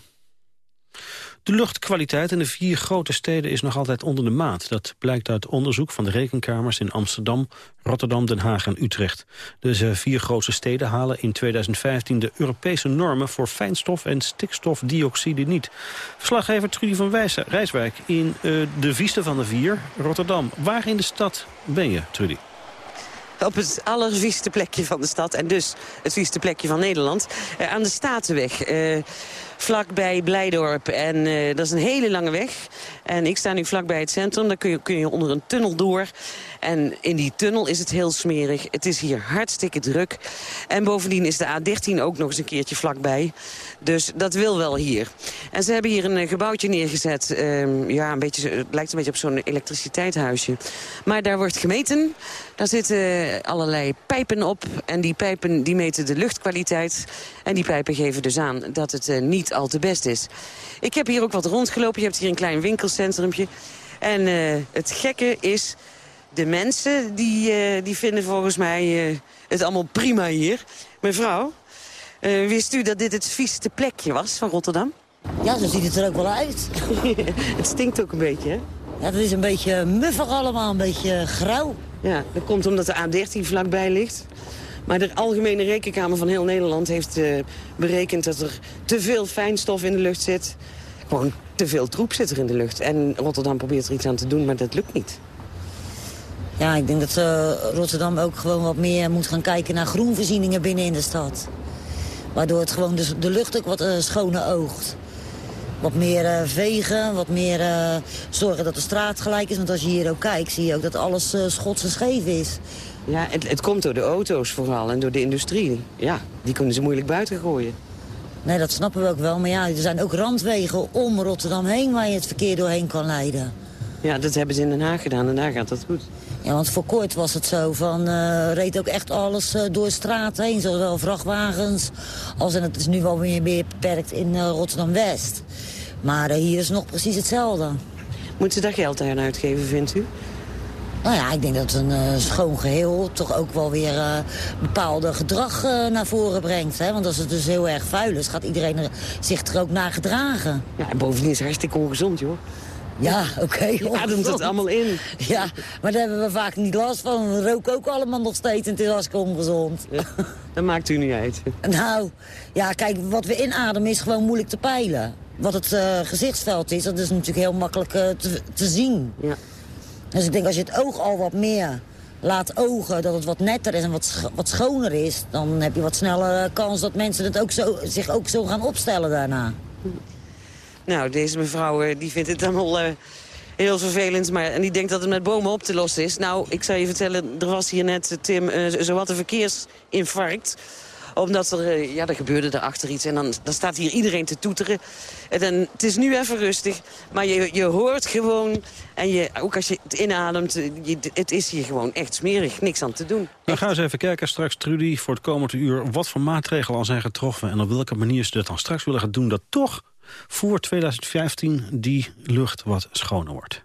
De luchtkwaliteit in de vier grote steden is nog altijd onder de maat. Dat blijkt uit onderzoek van de rekenkamers in Amsterdam, Rotterdam, Den Haag en Utrecht. De vier grootste steden halen in 2015 de Europese normen voor fijnstof en stikstofdioxide niet. Verslaggever Trudy van Rijswijk in uh, de vieste van de vier, Rotterdam. Waar in de stad ben je, Trudy? Op het allervieste plekje van de stad. En dus het vieste plekje van Nederland. Uh, aan de Statenweg. Uh, vlakbij Blijdorp. En uh, dat is een hele lange weg. En ik sta nu vlakbij het centrum. Daar kun je, kun je onder een tunnel door. En in die tunnel is het heel smerig. Het is hier hartstikke druk. En bovendien is de A13 ook nog eens een keertje vlakbij. Dus dat wil wel hier. En ze hebben hier een gebouwtje neergezet. Uh, ja, een beetje, het lijkt een beetje op zo'n elektriciteitshuisje. Maar daar wordt gemeten. Daar zitten allerlei pijpen op. En die pijpen die meten de luchtkwaliteit. En die pijpen geven dus aan dat het uh, niet al te best is. Ik heb hier ook wat rondgelopen. Je hebt hier een klein winkelcentrumpje. En uh, het gekke is, de mensen die, uh, die vinden volgens mij uh, het allemaal prima hier. Mevrouw, wist u dat dit het vieste plekje was van Rotterdam? Ja, zo ziet het er ook wel uit. [laughs] het stinkt ook een beetje, hè? Ja, het is een beetje muffig allemaal, een beetje grauw. Ja, dat komt omdat de A13 vlakbij ligt. Maar de Algemene Rekenkamer van heel Nederland heeft uh, berekend... dat er te veel fijnstof in de lucht zit. Gewoon te veel troep zit er in de lucht. En Rotterdam probeert er iets aan te doen, maar dat lukt niet. Ja, ik denk dat uh, Rotterdam ook gewoon wat meer moet gaan kijken naar groenvoorzieningen binnen in de stad. Waardoor het gewoon de, de lucht ook wat uh, schoner oogt. Wat meer uh, vegen, wat meer zorgen dat de straat gelijk is. Want als je hier ook kijkt, zie je ook dat alles schots en scheef is. Ja, het, het komt door de auto's vooral en door de industrie. Ja, die kunnen ze moeilijk buiten gooien. Nee, dat snappen we ook wel. Maar ja, er zijn ook randwegen om Rotterdam heen waar je het verkeer doorheen kan leiden. Ja, dat hebben ze in Den Haag gedaan en daar gaat dat goed. Ja, want voor kort was het zo van, uh, reed ook echt alles uh, door straat heen. Zowel vrachtwagens als, en het is nu wel weer meer beperkt in uh, Rotterdam-West. Maar hier is nog precies hetzelfde. Moeten ze daar geld aan uitgeven, vindt u? Nou ja, ik denk dat een uh, schoon geheel toch ook wel weer uh, bepaalde gedrag uh, naar voren brengt. Hè? Want als het dus heel erg vuil is, gaat iedereen er, zich er ook naar gedragen. Ja, en bovendien is het hartstikke ongezond, joh. Ja, oké. Je ademt het allemaal in. Ja, maar daar hebben we vaak niet last van. We roken ook allemaal nog steeds en het is hartstikke ongezond. dat maakt u niet uit. Nou, ja, kijk, wat we inademen is gewoon moeilijk te peilen. Wat het uh, gezichtsveld is, dat is natuurlijk heel makkelijk uh, te, te, zien. Ja. Dus ik denk, als je het oog al wat meer laat ogen, dat het wat netter is en wat, wat schoner is... dan heb je wat sneller kans dat mensen het ook zo, zich ook zo gaan opstellen daarna. Nou, deze mevrouw eh, die vindt het allemaal uh, heel vervelend. Maar, en die denkt dat het met bomen op te lossen is. Nou, ik zou je vertellen, er was hier net, Tim, uh, zowat een verkeersinfarct omdat er, ja, er gebeurde erachter iets. En dan, dan staat hier iedereen te toeteren. En dan, het is nu even rustig. Maar je, je hoort gewoon, en je, ook als je het inademt... Je, het is hier gewoon echt smerig. Niks aan te doen. Nou, gaan we eens even kijken straks, Trudy, voor het komende uur... wat voor maatregelen al zijn getroffen... en op welke manier ze dat dan straks willen gaan doen... dat toch voor 2015 die lucht wat schoner wordt.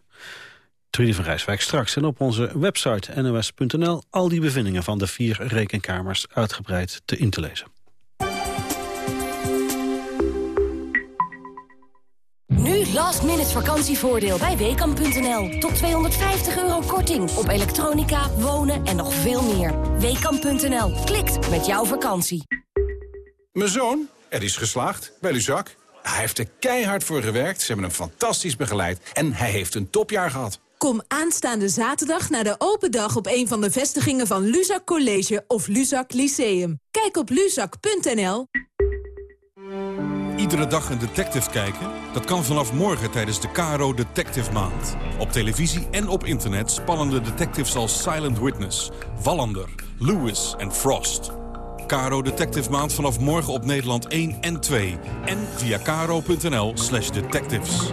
Trudy van Rijswijk straks. En op onze website nos.nl al die bevindingen van de vier rekenkamers uitgebreid te in te lezen. Nu last minute vakantievoordeel bij Weekamp.nl. Tot 250 euro korting op elektronica, wonen en nog veel meer. Weekamp.nl. Klikt met jouw vakantie. Mijn zoon, er is geslaagd bij Luzak. Hij heeft er keihard voor gewerkt, ze hebben hem fantastisch begeleid... en hij heeft een topjaar gehad. Kom aanstaande zaterdag naar de open dag op een van de vestigingen van Luzak College of Luzak Lyceum. Kijk op luzak.nl. Iedere dag een detective kijken? Dat kan vanaf morgen tijdens de Caro Detective Maand. Op televisie en op internet spannende detectives als Silent Witness, Wallander, Lewis en Frost. Caro Detective Maand vanaf morgen op Nederland 1 en 2. En via caro.nl slash detectives.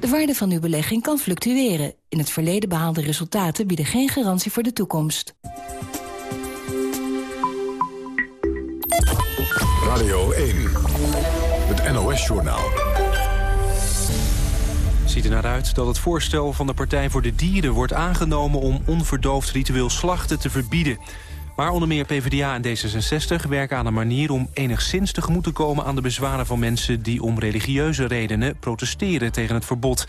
De waarde van uw belegging kan fluctueren. In het verleden behaalde resultaten bieden geen garantie voor de toekomst. Radio 1, het NOS-journaal ziet er naar uit dat het voorstel van de Partij voor de Dieren wordt aangenomen om onverdoofd ritueel slachten te verbieden. Maar onder meer PvdA en D66 werken aan een manier om enigszins tegemoet te komen aan de bezwaren van mensen die om religieuze redenen protesteren tegen het verbod.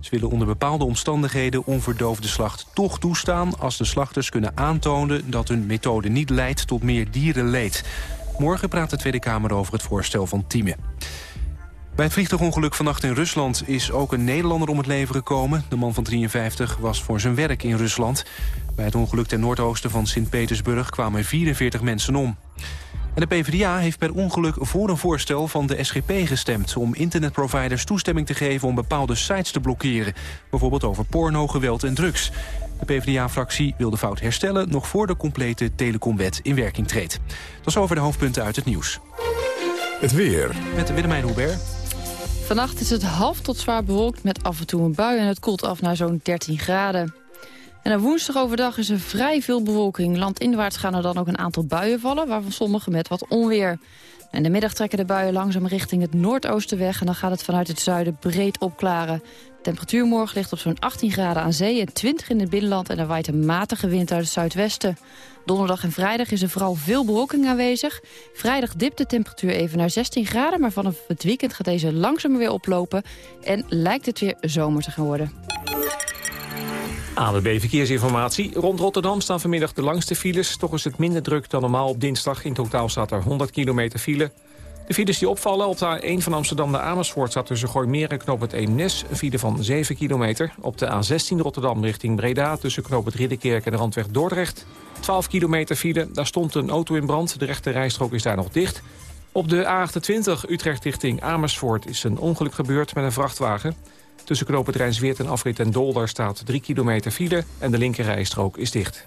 Ze willen onder bepaalde omstandigheden onverdoofde slacht toch toestaan als de slachters kunnen aantonen dat hun methode niet leidt tot meer dierenleed. Morgen praat de Tweede Kamer over het voorstel van Tieme. Bij het vliegtuigongeluk vannacht in Rusland is ook een Nederlander om het leven gekomen. De man van 53 was voor zijn werk in Rusland. Bij het ongeluk ten noordoosten van Sint-Petersburg kwamen 44 mensen om. En de PvdA heeft per ongeluk voor een voorstel van de SGP gestemd... om internetproviders toestemming te geven om bepaalde sites te blokkeren. Bijvoorbeeld over porno, geweld en drugs. De PvdA-fractie wil de fout herstellen... nog voor de complete telecomwet in werking treedt. Dat is over de hoofdpunten uit het nieuws. Het weer. Met Willemijn Hubert. Vannacht is het half tot zwaar bewolkt met af en toe een bui... en het koelt af naar zo'n 13 graden. En op woensdag overdag is er vrij veel bewolking. Landinwaarts gaan er dan ook een aantal buien vallen... waarvan sommige met wat onweer. In de middag trekken de buien langzaam richting het noordoosten weg... en dan gaat het vanuit het zuiden breed opklaren. De temperatuur morgen ligt op zo'n 18 graden aan zee... en 20 in het binnenland en er waait een matige wind uit het zuidwesten. Donderdag en vrijdag is er vooral veel bewolking aanwezig. Vrijdag dipt de temperatuur even naar 16 graden... maar vanaf het weekend gaat deze langzaam weer oplopen... en lijkt het weer zomer te gaan worden. ANWB Verkeersinformatie. Rond Rotterdam staan vanmiddag de langste files. Toch is het minder druk dan normaal op dinsdag. In totaal staat er 100 kilometer file. De files die opvallen op de A1 van Amsterdam naar Amersfoort... staat tussen Gooimeer en Knoop het Eemnes een file van 7 kilometer. Op de A16 Rotterdam richting Breda tussen Knoop het Ridderkerk en de Randweg Dordrecht. 12 kilometer file, daar stond een auto in brand. De rechte rijstrook is daar nog dicht. Op de A28 Utrecht richting Amersfoort is een ongeluk gebeurd met een vrachtwagen. Tussen Knoop het Rijnsweert en Afrit en Dolder staat 3 kilometer file... en de linkerrijstrook is dicht.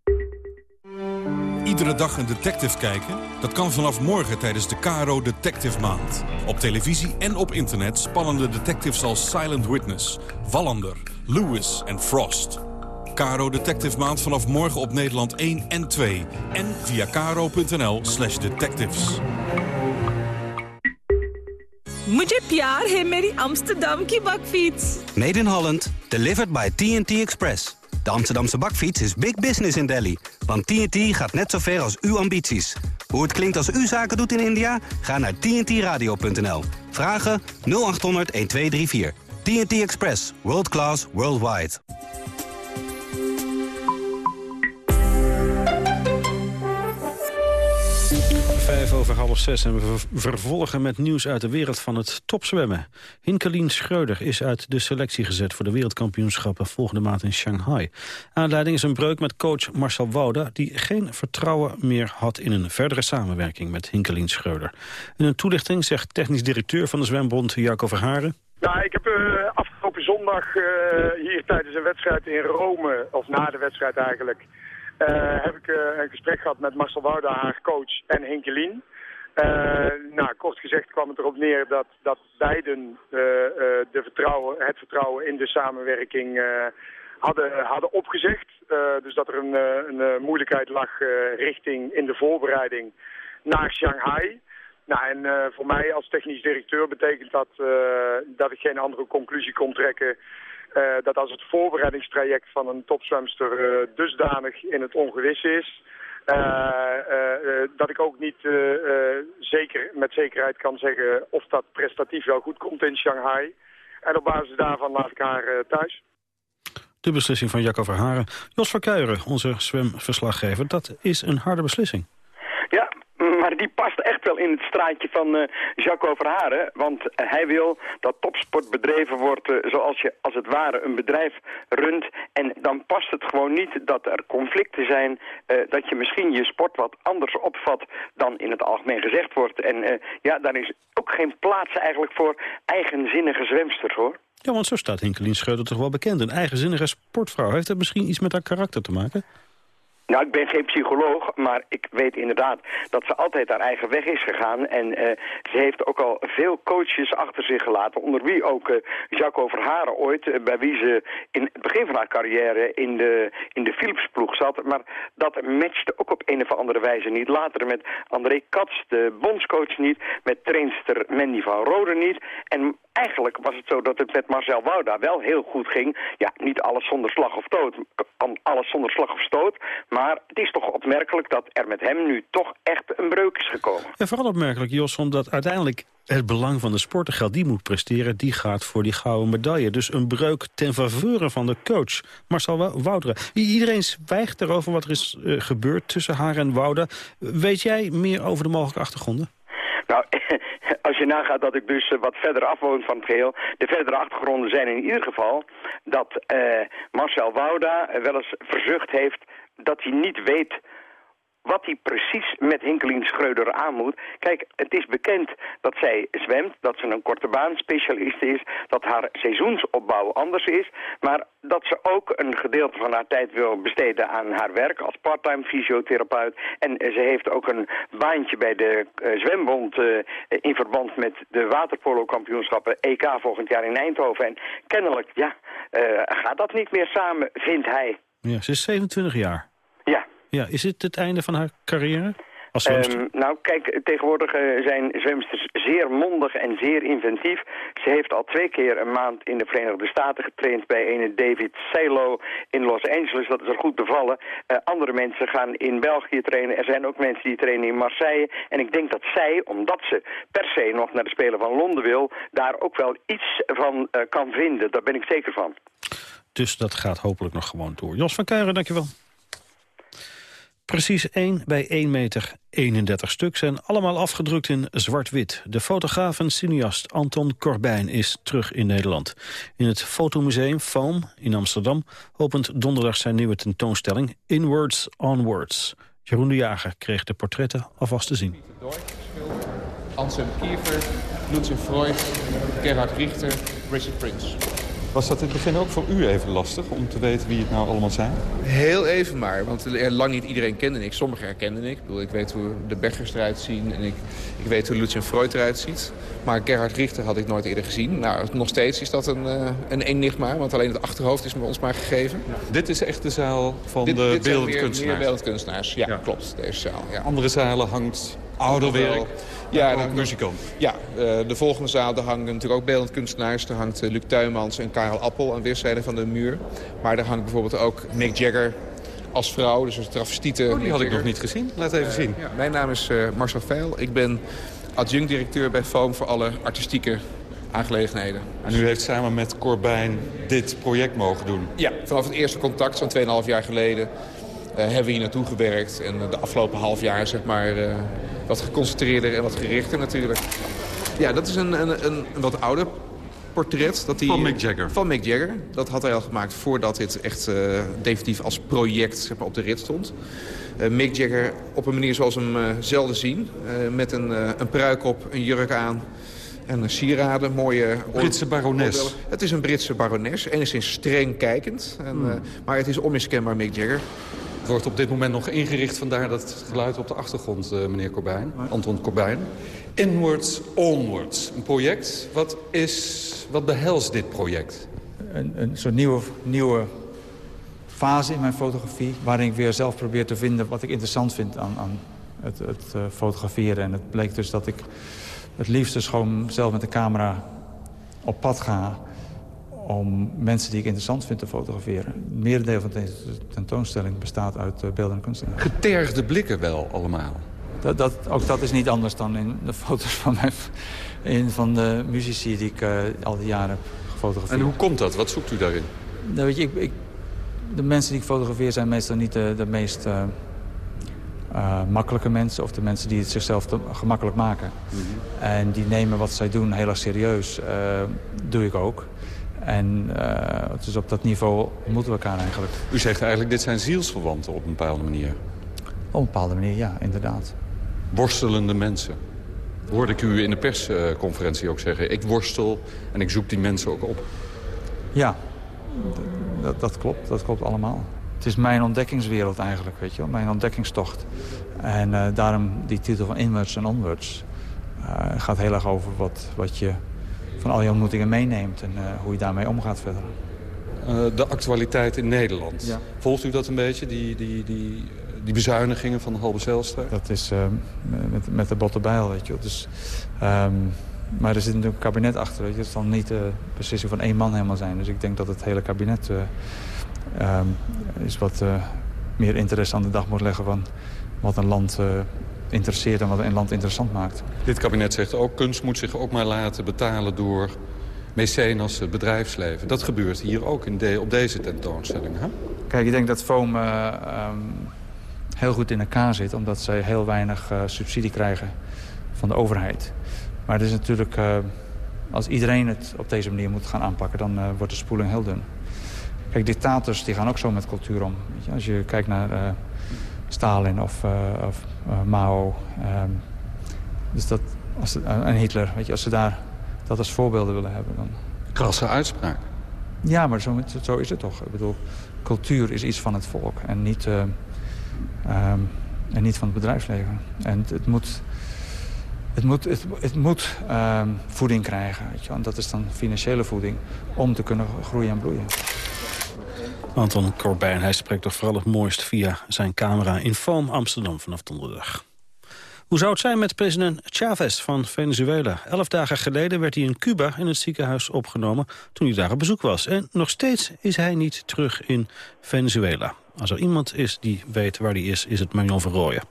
Iedere dag een detective kijken? Dat kan vanaf morgen tijdens de Caro Detective Maand. Op televisie en op internet spannende detectives als Silent Witness, Wallander, Lewis en Frost. Caro Detective Maand vanaf morgen op Nederland 1 en 2. En via caro.nl slash detectives. Mujhe pyar met die Amsterdam kibakfiets? Made in Holland, delivered by TNT Express. De Amsterdamse bakfiets is big business in Delhi. Want TNT gaat net zo ver als uw ambities. Hoe het klinkt als u zaken doet in India? Ga naar tntradio.nl. Vragen 0800 1234. TNT Express. World class, worldwide. Vijf over half zes en we vervolgen met nieuws uit de wereld van het topzwemmen. Hinkelien Schreuder is uit de selectie gezet voor de wereldkampioenschappen volgende maand in Shanghai. Aanleiding is een breuk met coach Marcel Wouda, die geen vertrouwen meer had in een verdere samenwerking met Hinkelien Schreuder. In een toelichting zegt technisch directeur van de zwembond Jacco Verharen. Nou, ik heb uh, afgelopen zondag uh, hier tijdens een wedstrijd in Rome, of na de wedstrijd eigenlijk... Uh, heb ik uh, een gesprek gehad met Marcel Wouda, haar coach, en Hinkelien. Uh, nou, kort gezegd kwam het erop neer dat, dat beiden de vertrouwen, het vertrouwen in de samenwerking hadden, hadden opgezegd. dus dat er een, een moeilijkheid lag richting in de voorbereiding naar Shanghai. Nou, en voor mij als technisch directeur betekent dat dat ik geen andere conclusie kon trekken uh, dat als het voorbereidingstraject van een topzwemster uh, dusdanig in het ongewis is... Uh, dat ik ook niet zeker, met zekerheid kan zeggen of dat prestatief wel goed komt in Shanghai. En op basis daarvan laat ik haar thuis. De beslissing van Jacco Verharen. Jos Verkuiren, onze zwemverslaggever, dat is een harde beslissing. Maar die past echt wel in het straatje van uh, Jacques Verharen. Want uh, hij wil dat topsport bedreven wordt uh, zoals je als het ware een bedrijf runt. En dan past het gewoon niet dat er conflicten zijn. dat je misschien je sport wat anders opvat dan in het algemeen gezegd wordt. En ja, daar is ook geen plaats eigenlijk voor eigenzinnige zwemsters hoor. Ja, want zo staat Hinkelien Schreuder toch wel bekend. Een eigenzinnige sportvrouw. Heeft dat misschien iets met haar karakter te maken? Nou, ik ben geen psycholoog, maar ik weet inderdaad dat ze altijd haar eigen weg is gegaan. En uh, ze heeft ook al veel coaches achter zich gelaten, onder wie ook uh, Jacques Verharen ooit, uh, bij wie ze in het begin van haar carrière in de, in de Philips-ploeg zat. Maar dat matchte ook op een of andere wijze niet. Later met André Katz, de bondscoach niet, met trainster Mandy van Rode niet. En eigenlijk was het zo dat het met Marcel Wouda wel heel goed ging. Ja, niet alles zonder slag of stoot, alles zonder slag of stoot, maar het is toch opmerkelijk dat er met hem nu toch echt een breuk is gekomen. Ja, vooral opmerkelijk, Jos, omdat uiteindelijk het belang van de sporter geldt. Die moet presteren, die gaat voor die gouden medaille. Dus een breuk ten faveur van de coach, Marcel Wouderen. Iedereen zwijgt erover wat er is uh, gebeurd tussen haar en Wouda. Weet jij meer over de mogelijke achtergronden? Nou, [laughs] als je nagaat dat ik dus wat verder afwoon van het geheel... de verdere achtergronden zijn in ieder geval dat uh, Marcel Wouda wel eens verzucht heeft dat hij niet weet wat hij precies met Hinkelien Schreuder aan moet. Kijk, het is bekend dat zij zwemt, dat ze een korte baan specialist is, dat haar seizoensopbouw anders is, maar dat ze ook een gedeelte van haar tijd wil besteden aan haar werk als parttime fysiotherapeut. En ze heeft ook een baantje bij de uh, zwembond uh, in verband met de waterpolo-kampioenschappen EK volgend jaar in Eindhoven. En kennelijk, ja, uh, gaat dat niet meer samen, vindt hij. Ja, ze is 27 jaar. Ja. Is het het einde van haar carrière? Als um, nou, kijk, tegenwoordig uh, zijn zwemsters zeer mondig en zeer inventief. Ze heeft al twee keer een maand in de Verenigde Staten getraind bij ene David Salo in Los Angeles. Dat is er goed bevallen. Uh, andere mensen gaan in België trainen. Er zijn ook mensen die trainen in Marseille. En ik denk dat zij, omdat ze per se nog naar de Spelen van Londen wil, daar ook wel iets van uh, kan vinden. Daar ben ik zeker van. Dus dat gaat hopelijk nog gewoon door. Jos van Kuijeren, dankjewel. Precies 1 bij 1 meter 31 stuk zijn allemaal afgedrukt in zwart-wit. De fotograaf en cineast Anton Corbijn is terug in Nederland. In het fotomuseum Foam in Amsterdam opent donderdag zijn nieuwe tentoonstelling Inwards Onwards. Jeroen de Jager kreeg de portretten alvast te zien. Anselm Kiefer, Lucian Freud, Gerhard Richter, Richard Prince. Was dat in het begin ook voor u even lastig om te weten wie het nou allemaal zijn? Heel even maar, want lang niet iedereen kende ik. Sommigen herkende ik. Ik, bedoel, ik weet hoe de Beggers eruit zien en ik, ik weet hoe Lucian Freud eruit ziet. Maar Gerhard Richter had ik nooit eerder gezien. Nou, nog steeds is dat een, uh, een enigma, want alleen het achterhoofd is me ons maar gegeven. Dit is echt de zaal van de beeldend kunstenaars? beeldend kunstenaars, ja, klopt, deze zaal. Ja. Andere zalen hangt ouder werk? Ja, dan, muzikant. Ja, uh, de volgende zaal daar hangen natuurlijk ook beeldend kunstenaars. Daar hangt uh, Luc Tuymans en Karel Appel aan weerszijden van de muur. Maar daar hangt bijvoorbeeld ook Mick Jagger als vrouw, dus een travestiete. Oh, die had ik nog niet gezien. Laat even zien. Ja, mijn naam is Marcel Veil. Ik ben adjunct-directeur bij FOAM voor alle artistieke aangelegenheden. En u heeft samen met Corbijn dit project mogen doen? Ja, vanaf het eerste contact, zo'n 2,5 jaar geleden... Uh, hebben we hier naartoe gewerkt. En de afgelopen half jaar zeg maar, uh, wat geconcentreerder en wat gerichter natuurlijk. Ja, dat is een, een, een, wat ouder portret. Dat die, van Mick Jagger? Van Mick Jagger. Dat had hij al gemaakt voordat dit echt uh, definitief als project zeg maar, op de rit stond. Mick Jagger op een manier zoals we hem zelden zien. met een, een pruik op, een jurk aan en sieraden, mooie... Britse barones. Het is een Britse barones, enigszins streng kijkend. En, hmm. maar het is onmiskenbaar Mick Jagger. Het wordt op dit moment nog ingericht, vandaar dat geluid op de achtergrond, uh, meneer Corbijn, Anton Corbijn. Inwards, Onwards, een project. Wat, is, wat behelst dit project? Een, een soort nieuwe, nieuwe fase in mijn fotografie... waarin ik weer zelf probeer te vinden wat ik interessant vind aan, aan het, het uh, fotograferen. En het bleek dus dat ik het liefst dus gewoon zelf met de camera op pad ga om mensen die ik interessant vind te fotograferen. Het merendeel van deze tentoonstelling bestaat uit uh, beelden en kunstenaars. Getergde blikken wel allemaal. Dat, dat, ook dat is niet anders dan in de foto's van, mij, in, van de muzici die ik uh, al die jaren heb gefotografeerd. En hoe komt dat? Wat zoekt u daarin? Nou, weet je, ik, ik, de mensen die ik fotografeer zijn meestal niet de, de meest... Uh, uh, makkelijke mensen of de mensen die het zichzelf te gemakkelijk maken. Mm -hmm. En die nemen wat zij doen heel erg serieus. Doe ik ook. En uh, dus op dat niveau moeten we elkaar eigenlijk. U zegt eigenlijk, dit zijn zielsverwanten op een bepaalde manier. Op een bepaalde manier, ja, inderdaad. Worstelende mensen. Hoorde ik u in de persconferentie ook zeggen. Ik worstel en ik zoek die mensen ook op. Ja, dat, dat klopt. Dat klopt allemaal. Het is mijn ontdekkingswereld eigenlijk, weet je wel. Mijn ontdekkingstocht. En uh, daarom die titel van Inwards en Onwards. Uh, gaat heel erg over wat, wat je van al je ontmoetingen meeneemt. En uh, hoe je daarmee omgaat verder. de actualiteit in Nederland. Ja. Volgt u dat een beetje, die, die, die, die bezuinigingen van Halbe Zijlstra? Dat is met, met de botte bijl, weet je wel. Dus, um, maar er zit natuurlijk een kabinet achter. Weet je. Het zal niet de beslissing van één man helemaal zijn. Dus ik denk dat het hele kabinet um, is wat meer interesse aan de dag moet leggen van wat een land interesseert en wat een land interessant maakt. Dit kabinet zegt ook, kunst moet zich ook maar laten betalen door mecenas, het bedrijfsleven. Dat gebeurt hier ook in de, op deze tentoonstelling. Hè? Kijk, ik denk dat FOAM uh, um, heel goed in elkaar zit... omdat zij heel weinig uh, subsidie krijgen van de overheid. Maar het is natuurlijk, uh, als iedereen het op deze manier moet gaan aanpakken... dan wordt de spoeling heel dun. Kijk, dictators die gaan ook zo met cultuur om. Weet je? Als je kijkt naar Stalin of, uh, of uh, Mao um, dus dat, als, en Hitler, weet je, als ze daar dat als voorbeelden willen hebben. Dan... Krasse uitspraak. Ja, maar zo, zo, is het toch. Ik bedoel, cultuur is iets van het volk en niet, um, en niet van het bedrijfsleven. En het, het moet... Het moet, het, het moet um, voeding krijgen. Weet je, en dat is dan financiële voeding om te kunnen groeien en bloeien. Anton Corbijn, hij spreekt toch vooral het mooist via zijn camera in Foam Amsterdam vanaf donderdag. Hoe zou het zijn met president Chavez van Venezuela? Elf dagen geleden werd hij in Cuba in het ziekenhuis opgenomen toen hij daar op bezoek was. En nog steeds is hij niet terug in Venezuela. Als er iemand is die weet waar hij is, is het Marion Verrooyen.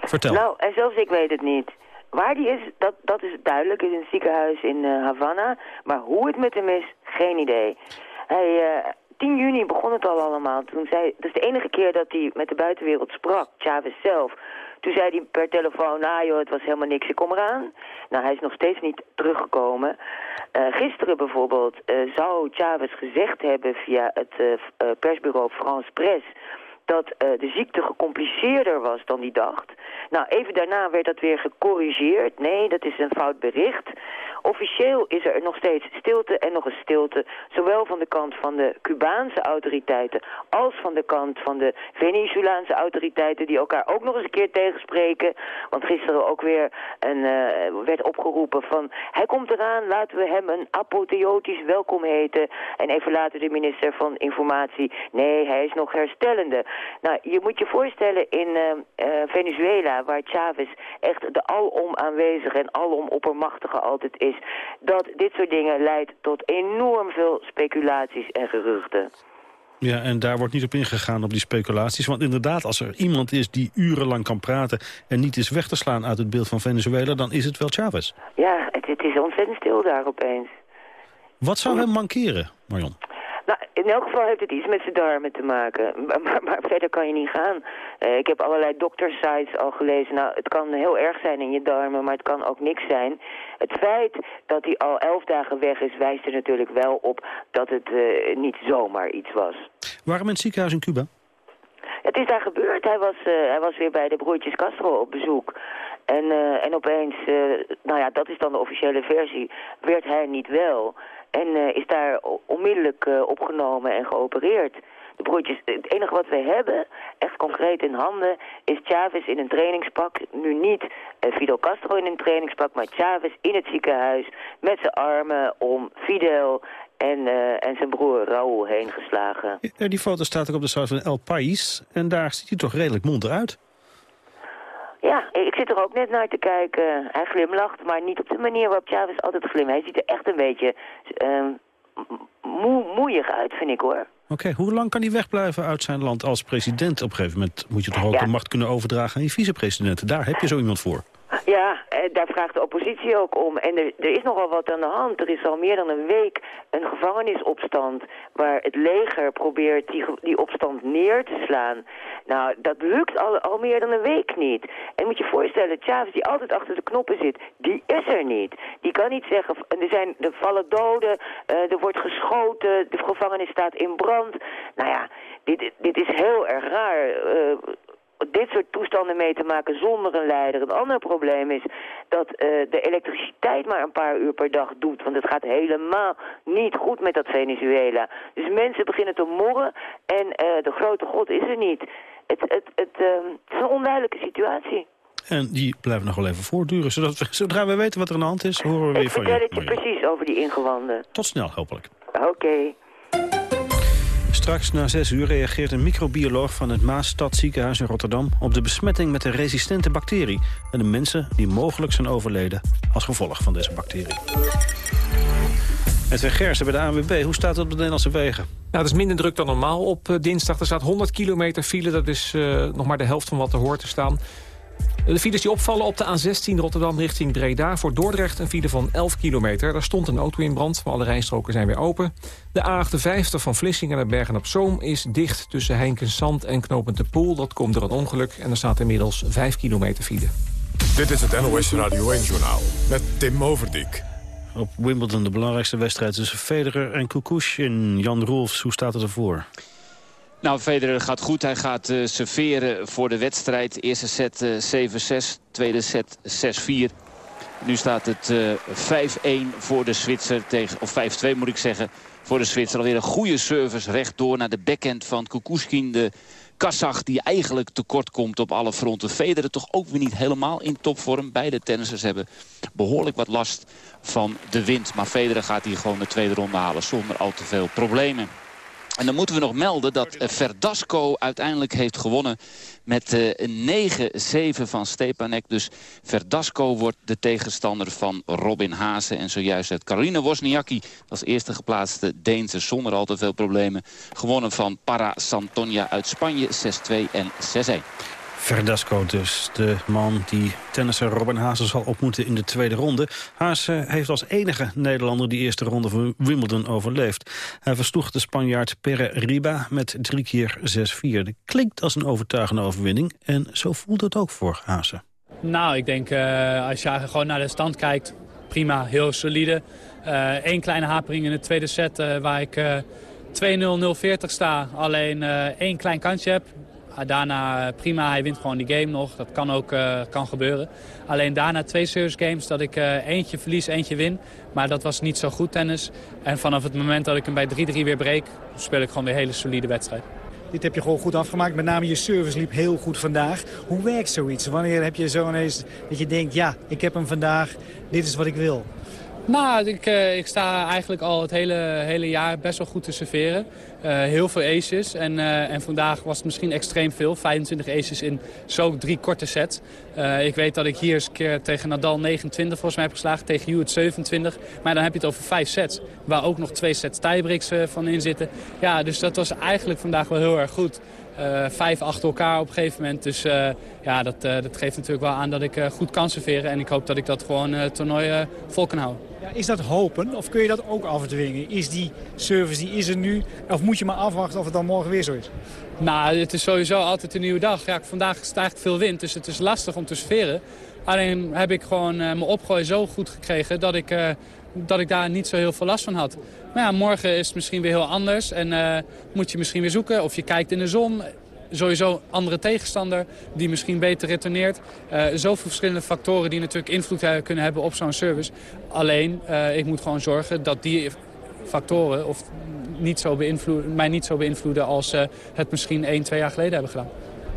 Vertel. Nou, en zelfs ik weet het niet. Waar die is, dat, dat is duidelijk. Het is een ziekenhuis in uh, Havana. Maar hoe het met hem is, geen idee. Hij, uh, 10 juni begon het al allemaal. Toen zei, dat is de enige keer dat hij met de buitenwereld sprak, Chavez zelf. Toen zei hij per telefoon, nou joh, het was helemaal niks, ik kom eraan. Nou, hij is nog steeds niet teruggekomen. Uh, gisteren bijvoorbeeld uh, zou Chavez gezegd hebben via het uh, persbureau France Presse dat de ziekte gecompliceerder was dan hij dacht. Nou, even daarna werd dat weer gecorrigeerd. Nee, dat is een fout bericht. Officieel is er nog steeds stilte en nog eens stilte. Zowel van de kant van de Cubaanse autoriteiten als van de kant van de Venezolaanse autoriteiten... die elkaar ook nog eens een keer tegenspreken. Want gisteren ook weer een, uh, werd opgeroepen van... hij komt eraan, laten we hem een apotheotisch welkom heten. En even later de minister van Informatie... nee, hij is nog herstellende. Nou, je moet je voorstellen in uh, uh, Venezuela... waar Chavez echt de alom aanwezige en alom oppermachtige altijd is dat dit soort dingen leidt tot enorm veel speculaties en geruchten. Ja, en daar wordt niet op ingegaan op die speculaties. Want inderdaad, als er iemand is die urenlang kan praten... en niet is weg te slaan uit het beeld van Venezuela... dan is het wel Chavez. Ja, het, het is ontzettend stil daar opeens. Wat zou hem mankeren, Marion? In elk geval heeft het iets met zijn darmen te maken. [laughs] Maar, maar, verder kan je niet gaan. Uh, ik heb allerlei doktersites al gelezen. Nou, het kan heel erg zijn in je darmen, maar het kan ook niks zijn. Het feit dat hij al elf dagen weg is, wijst er natuurlijk wel op dat het uh, niet zomaar iets was. Waarom in het ziekenhuis in Cuba? Het is daar gebeurd. Hij was, uh, hij was weer bij de broertjes Castro op bezoek. En, en opeens, nou ja, dat is dan de officiële versie, werd hij niet wel. En uh, is daar onmiddellijk uh, opgenomen en geopereerd. De broertjes, het enige wat we hebben, echt concreet in handen, is Chavez in een trainingspak. Nu niet Fidel Castro in een trainingspak, maar Chavez in het ziekenhuis met zijn armen om Fidel en, en zijn broer Raúl heen geslagen. Die foto staat ook op de site van El País en daar ziet hij toch redelijk monter uit. Ja, ik zit er ook net naar te kijken. Hij glimlacht, maar niet op de manier waarop Chavez altijd glimlacht. Hij ziet er echt een beetje uh, moe, moeiig uit, vind ik hoor. Oké, okay, hoe lang kan hij wegblijven uit zijn land als president? Op een gegeven moment moet je toch ook ja. de macht kunnen overdragen aan je vicepresident. Daar heb je zo iemand voor. Ja, daar vraagt de oppositie ook om. En er, er, is nogal wat aan de hand. Er is al meer dan een week een gevangenisopstand... waar het leger probeert die, die opstand neer te slaan. Nou, dat lukt al, al meer dan een week niet. En moet je voorstellen, Chavez die altijd achter de knoppen zit... die is er niet. Die kan niet zeggen, er, zijn, er vallen doden, uh, er wordt geschoten... de gevangenis staat in brand. Nou ja, dit, dit is heel erg raar... Uh, dit soort toestanden mee te maken zonder een leider. Een ander probleem is dat uh, de elektriciteit maar een paar uur per dag doet. Want het gaat helemaal niet goed met dat Venezuela. Dus mensen beginnen te morren en uh, de grote god is er niet. Het, het, het, uh, het is een onduidelijke situatie. En die blijven nog wel even voortduren. Zodat we, [laughs] zodra we weten wat er aan de hand is, horen we weer van je. Ik vertel het je precies over die ingewanden. Tot snel, hopelijk. Oké. Okay. Straks na zes uur reageert een microbioloog van het Maasstad ziekenhuis in Rotterdam... op de besmetting met een resistente bacterie... en de mensen die mogelijk zijn overleden als gevolg van deze bacterie. Met Gersen bij de ANWB, hoe staat het op de Nederlandse wegen? Nou, het is minder druk dan normaal op uh, dinsdag. Er staat 100 kilometer file, dat is uh, nog maar de helft van wat er hoort te staan. De files die opvallen op de A16 Rotterdam richting Breda... voor Dordrecht een file van 11 kilometer. Daar stond een auto in brand, maar alle rijstroken zijn weer open. De A58 van Vlissingen naar Bergen-op-Zoom is dicht... tussen Heinkensand en Knopend de Poel. Dat komt door een ongeluk en er staat inmiddels 5 kilometer file. Dit is het NOS Radio 1-journaal met Tim Overdijk. Op Wimbledon de belangrijkste wedstrijd tussen Federer en Kukushin. Jan Rolfs, hoe staat het ervoor? Nou, Federer gaat goed. Hij gaat uh, serveren voor de wedstrijd. Eerste set uh, 7-6, tweede set 6-4. Nu staat het uh, 5-1 voor de Zwitser tegen, of 5-2 moet ik zeggen, voor de Zwitser. Alweer een goede service rechtdoor naar de backhand van Kukushkin. De Kazach die eigenlijk tekort komt op alle fronten. Federer toch ook weer niet helemaal in topvorm. Beide tennissers hebben behoorlijk wat last van de wind. Maar Federer gaat hier gewoon de tweede ronde halen zonder al te veel problemen. En dan moeten we nog melden dat eh, Verdasco uiteindelijk heeft gewonnen met uh, 9-7 van Stepanek. Dus Verdasco wordt de tegenstander van Robin Haase. En zojuist het Caroline Wozniacki als eerste geplaatste Deense zonder al te veel problemen. Gewonnen van Para Santonia uit Spanje 6-2 en 6-1. Verdasco dus, de man die tennisser Robin Haase zal ontmoeten in de tweede ronde. Haase heeft als enige Nederlander die eerste ronde van Wimbledon overleefd. Hij versloeg de Spanjaard Pere Riba met drie keer 6-4. Dat klinkt als een overtuigende overwinning en zo voelt het ook voor Haase. Nou, ik denk uh, als je gewoon naar de stand kijkt, prima, heel solide. Eén uh, kleine hapering in de tweede set uh, waar ik 2-0-0-40 sta. Alleen één klein kansje heb. Daarna prima, hij wint gewoon die game nog. Dat kan ook kan gebeuren. Alleen daarna twee service games dat ik eentje verlies, eentje win. Maar dat was niet zo goed tennis. En vanaf het moment dat ik hem bij 3-3 weer breek, speel ik gewoon weer een hele solide wedstrijd. Dit heb je gewoon goed afgemaakt. Met name je service liep heel goed vandaag. Hoe werkt zoiets? Wanneer heb je zo ineens dat je denkt, ja, ik heb hem vandaag, dit is wat ik wil? Nou, ik, uh, ik sta eigenlijk al het hele, hele jaar best wel goed te serveren. Uh, heel veel aces. En, uh, en vandaag was het misschien extreem veel. 25 aces in zo drie korte sets. ik weet dat ik hier eens een keer tegen Nadal 29 volgens mij heb geslagen. Tegen Hewitt 27. Maar dan heb je het over vijf sets. Waar ook nog twee sets tiebreaks van in zitten. Ja, dus dat was eigenlijk vandaag wel heel erg goed. Uh, vijf achter elkaar op een gegeven moment. Dus uh, ja, dat, uh, dat geeft natuurlijk wel aan dat ik goed kan serveren. En ik hoop dat ik dat gewoon het toernooi vol kan houden. Ja, is dat hopen of kun je dat ook afdwingen? Is die service, die is er nu? Of moet je maar afwachten of het dan morgen weer zo is? Nou, het is sowieso altijd een nieuwe dag. Ja, vandaag stijgt veel wind, dus het is lastig om te serveren. Alleen heb ik gewoon mijn opgooi zo goed gekregen dat ik, dat ik daar niet zo heel veel last van had. Maar ja, morgen is het misschien weer heel anders en uh, moet je misschien weer zoeken. Of je kijkt in de zon. Sowieso andere tegenstander die misschien beter retourneert. Uh, zoveel verschillende factoren die natuurlijk invloed kunnen hebben op zo'n service. Alleen, ik moet gewoon zorgen dat die factoren of niet zo mij niet zo beïnvloeden als uh, het misschien 1, 2 jaar geleden hebben gedaan.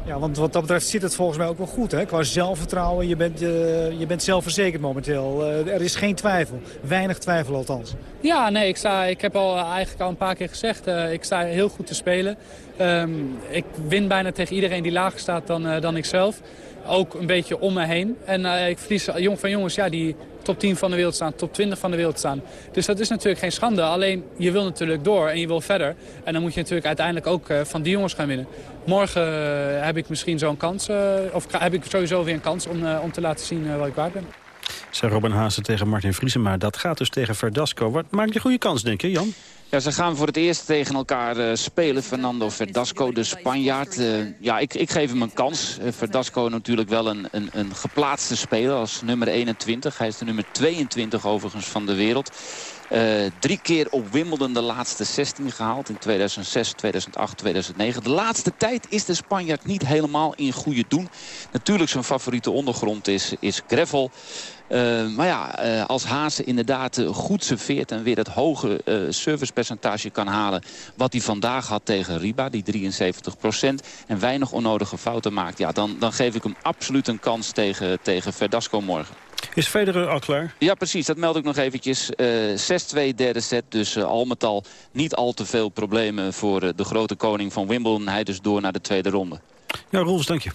Ja, want wat dat betreft zit het volgens mij ook wel goed, hè? Qua zelfvertrouwen, je bent, uh, je bent zelfverzekerd momenteel. Uh, er is geen twijfel. Weinig twijfel althans. Ja, nee, ik, sta, ik heb al eigenlijk al een paar keer gezegd, uh, ik sta heel goed te spelen. Um, ik win bijna tegen iedereen die lager staat dan, dan ik zelf. Ook een beetje om me heen. En ik verlies jong van jongens ja, die top 10 van de wereld staan, top 20 van de wereld staan. Dus dat is natuurlijk geen schande. Alleen je wil natuurlijk door en je wil verder. En dan moet je natuurlijk uiteindelijk ook uh, van die jongens gaan winnen. Morgen heb ik misschien zo'n kans, of heb ik sowieso weer een kans om, om te laten zien wat ik waard ben. Zei Robin Haase tegen Martin Vriesema. Dat gaat dus tegen Verdasco. Wat maakt je goede kans, denk je, Jan? Ja, ze gaan voor het eerst tegen elkaar uh, spelen. Fernando Verdasco, de Spanjaard. Uh, ja, ik, ik geef hem een kans. Uh, Verdasco natuurlijk wel een, een, een geplaatste speler als nummer 21. Hij is de nummer 22 overigens van de wereld. drie keer op Wimbledon de laatste 16 gehaald. In 2006, 2008, 2009. De laatste tijd is de Spanjaard niet helemaal in goede doen. Natuurlijk zijn favoriete ondergrond is, is gravel. Uh, maar ja, uh, als Haase inderdaad uh, goed serveert en weer het hoge servicepercentage kan halen... wat hij vandaag had tegen Riba, die 73% en weinig onnodige fouten maakt... Ja, dan, dan geef ik hem absoluut een kans tegen, tegen Verdasco morgen. Is Federer al klaar? Ja, precies. Dat meld ik nog eventjes. 6-2 derde set, dus al met al niet al te veel problemen... voor de grote koning van Wimbledon. Hij dus door naar de tweede ronde. Ja, Rolfs, dank je.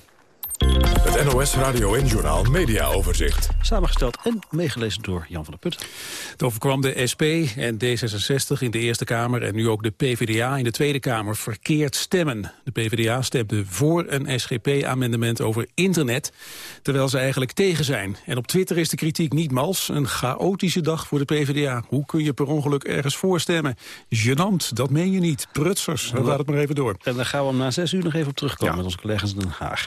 Het NOS Radio en Journal Media Overzicht. Samengesteld en meegelezen door Jan van der Put. Het overkwam de SP en D66 in de Eerste Kamer en nu ook de PvdA in de Tweede Kamer verkeerd stemmen. De PvdA stemde voor een SGP-amendement over internet, terwijl ze eigenlijk tegen zijn. En op Twitter is de kritiek niet mals. Een chaotische dag voor de PvdA. Hoe kun je per ongeluk ergens voorstemmen? Genant, dat meen je niet. Prutsers, dan laat het maar even door. En daar gaan we om na zes uur nog even op terugkomen ja. met onze collega's in Den Haag.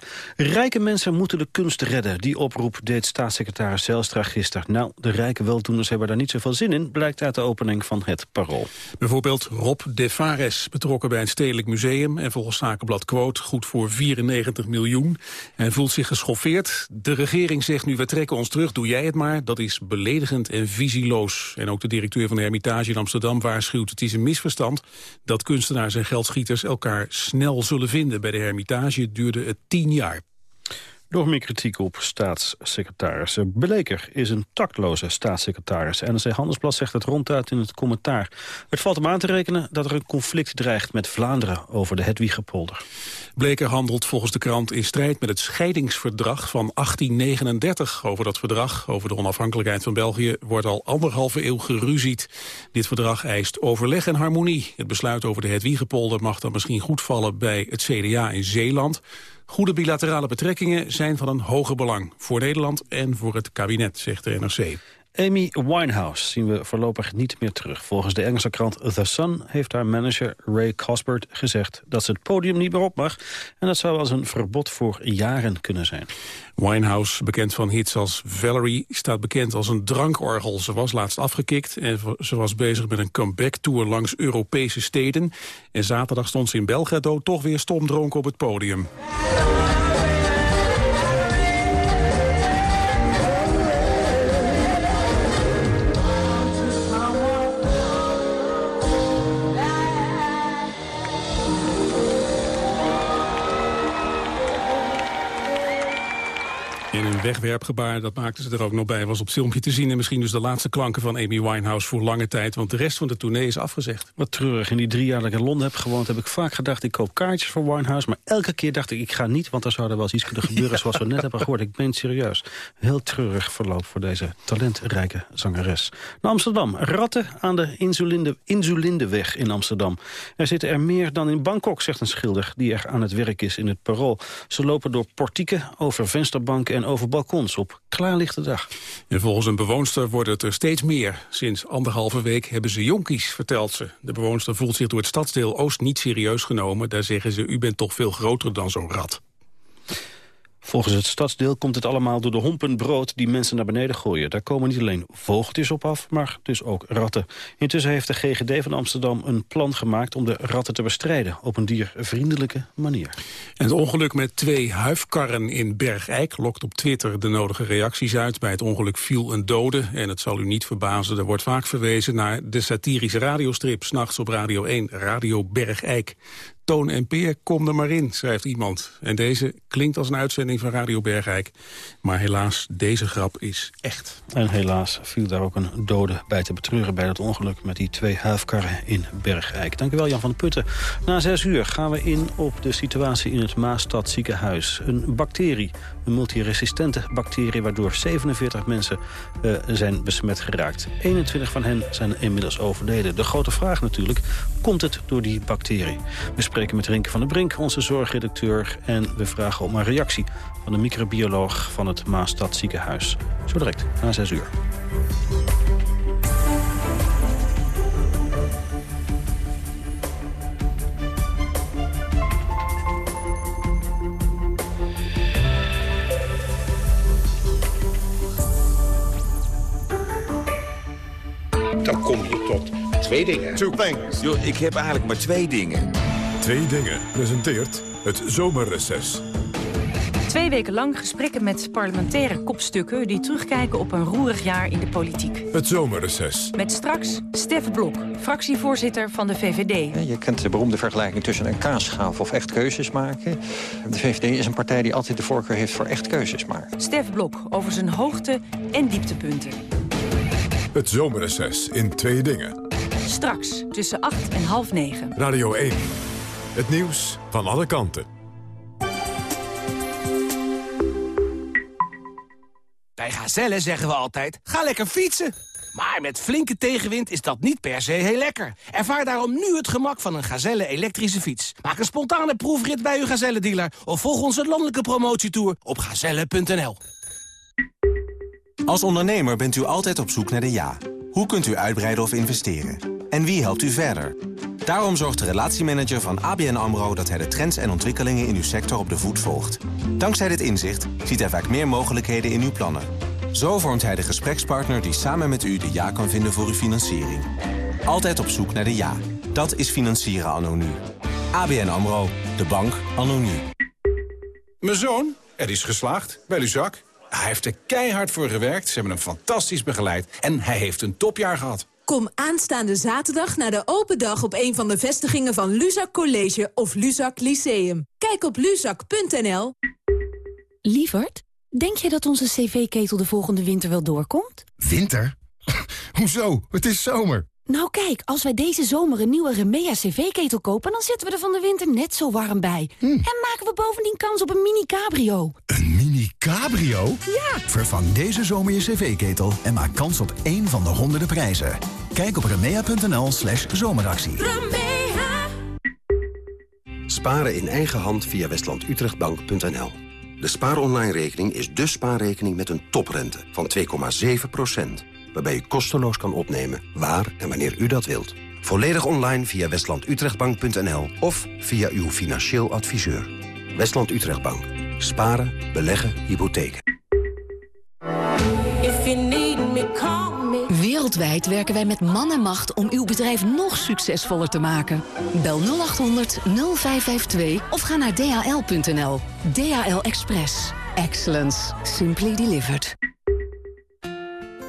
Rijke mensen moeten de kunst redden. Die oproep deed staatssecretaris Zelstra gisteren. Nou, de rijke weldoeners hebben daar niet zoveel zin in... blijkt uit de opening van het Parool. Bijvoorbeeld Rob de Fares, betrokken bij een stedelijk museum... en volgens zakenblad Quote goed voor 94 miljoen. En voelt zich geschoffeerd. De regering zegt nu, we trekken ons terug, doe jij het maar. Dat is beledigend en visieloos. En ook de directeur van de Hermitage in Amsterdam waarschuwt... het is een misverstand dat kunstenaars en geldschieters elkaar snel zullen vinden. Bij de Hermitage duurde het tien jaar. Nog meer kritiek op staatssecretaris. Bleker is een tactloze staatssecretaris. NRC Handelsblad zegt het ronduit in het commentaar. Het valt hem aan te rekenen dat er een conflict dreigt met Vlaanderen over de Hedwiggepolder. Bleker handelt volgens de krant in strijd met het scheidingsverdrag van 1839. Over dat verdrag, over de onafhankelijkheid van België, wordt al anderhalve eeuw geruzied. Dit verdrag eist overleg en harmonie. Het besluit over de Hedwiggepolder mag dan misschien goed vallen bij het CDA in Zeeland. Goede bilaterale betrekkingen zijn van een hoger belang voor Nederland en voor het kabinet, zegt de NRC. Amy Winehouse zien we voorlopig niet meer terug. Volgens de Engelse krant The Sun heeft haar manager Ray Cosbert gezegd dat ze het podium niet meer op mag. En dat zou als een verbod voor jaren kunnen zijn. Winehouse, bekend van hits als Valerie, staat bekend als een drankorgel. Ze was laatst afgekikt en ze was bezig met een comeback-tour langs Europese steden. En zaterdag stond ze in Belgrado toch weer stomdronken op het podium. Een wegwerpgebaar, dat maakten ze er ook nog bij, was op filmpje te zien. En misschien dus de laatste klanken van Amy Winehouse voor lange tijd. Want de rest van de tournee is afgezegd. Wat treurig. In die drie jaar dat ik in Londen heb gewoond... heb ik vaak gedacht, ik koop kaartjes voor Winehouse. Maar elke keer dacht ik, ik ga niet... want dan zou er wel eens iets kunnen gebeuren [laughs] zoals we net hebben gehoord. Ik ben serieus. Heel treurig verloop voor deze talentrijke zangeres. Naar Amsterdam. Ratten aan de Insulinde, Insulindeweg in Amsterdam. Er zitten er meer dan in Bangkok, zegt een schilder... die er aan het werk is in het Parool. Ze lopen door portieken, over vensterbanken en over balkons op klaarlichte dag. En volgens een bewoonster wordt het er steeds meer. Sinds anderhalve week hebben ze jonkies, vertelt ze. De bewoonster voelt zich door het stadsdeel Oost niet serieus genomen. Daar zeggen ze, u bent toch veel groter dan zo'n rat. Volgens het stadsdeel komt het allemaal door de hompen brood die mensen naar beneden gooien. Daar komen niet alleen vogeltjes op af, maar dus ook ratten. Intussen heeft de GGD van Amsterdam een plan gemaakt om de ratten te bestrijden op een diervriendelijke manier. En het ongeluk met twee huifkarren in Bergijk lokt op Twitter de nodige reacties uit. Bij het ongeluk viel een dode en het zal u niet verbazen, er wordt vaak verwezen naar de satirische radiostrip, s'nachts op Radio 1, Radio Bergijk. Toon en Peer, kom er maar in, schrijft iemand. En deze klinkt als een uitzending van Radio Bergijk. Maar helaas, deze grap is echt. En helaas viel daar ook een dode bij te betreuren... bij dat ongeluk met die twee huifkarren in Bergijk. Dank u wel, Jan van de Putten. Na zes uur gaan we in op de situatie in het Maastad ziekenhuis. Een bacterie, een multiresistente bacterie... waardoor 47 mensen uh, zijn besmet geraakt. 21 van hen zijn inmiddels overleden. De grote vraag natuurlijk, komt het door die bacterie? We spreken met Rinke van der Brink, onze zorgredacteur... en we vragen om een reactie van de microbioloog van het Maastad ziekenhuis. Zo direct, na 6 uur. Twee dingen. Two things. Yo, ik heb eigenlijk maar twee dingen. Twee dingen presenteert het zomerreces. Twee weken lang gesprekken met parlementaire kopstukken... die terugkijken op een roerig jaar in de politiek. Het zomerreces. Met straks Stef Blok, fractievoorzitter van de VVD. Je kent de beroemde vergelijking tussen een kaasschaaf of echt keuzes maken. De VVD is een partij die altijd de voorkeur heeft voor echt keuzes maken. Stef Blok over zijn hoogte- en dieptepunten. Het zomerreces in twee dingen. Straks tussen 8 en half negen. Radio 1. Het nieuws van alle kanten. Bij Gazelle zeggen we altijd, ga lekker fietsen. Maar met flinke tegenwind is dat niet per se heel lekker. Ervaar daarom nu het gemak van een Gazelle elektrische fiets. Maak een spontane proefrit bij uw Gazelle-dealer... of volg onze landelijke promotietour op gazelle.nl. Als ondernemer bent u altijd op zoek naar de ja. Hoe kunt u uitbreiden of investeren? En wie helpt u verder? Daarom zorgt de relatiemanager van ABN AMRO... dat hij de trends en ontwikkelingen in uw sector op de voet volgt. Dankzij dit inzicht ziet hij vaak meer mogelijkheden in uw plannen. Zo vormt hij de gesprekspartner die samen met u de ja kan vinden voor uw financiering. Altijd op zoek naar de ja. Dat is financieren anno nu. ABN AMRO, de bank anno nu. Mijn zoon, er is geslaagd bij Luzak. Hij heeft er keihard voor gewerkt, ze hebben hem fantastisch begeleid... en hij heeft een topjaar gehad. Kom aanstaande zaterdag naar de open dag op een van de vestigingen van Luzak College of Luzak Lyceum. Kijk op luzak.nl. Lievert, denk je dat onze cv-ketel de volgende winter wel doorkomt? Winter? [laughs] Hoezo? Het is zomer. Nou kijk, als wij deze zomer een nieuwe Remea cv-ketel kopen... dan zetten we er van de winter net zo warm bij. En maken we bovendien kans op een mini-cabrio. Een mini-cabrio? Ja! Vervang deze zomer je cv-ketel en maak kans op één van de honderden prijzen. Kijk op remea.nl slash zomeractie. Sparen in eigen hand via westlandutrechtbank.nl. De spaaronline-rekening is de spaarrekening met een toprente van 2,7%. Waarbij u kosteloos kan opnemen waar en wanneer u dat wilt. Volledig online via westlandutrechtbank.nl of via uw financieel adviseur. Westland Utrechtbank. Sparen, beleggen, hypotheken. Wereldwijd werken wij met man en macht om uw bedrijf nog succesvoller te maken. Bel 0800 0552 of ga naar dhl.nl. DHL Express. Excellence. Simply delivered.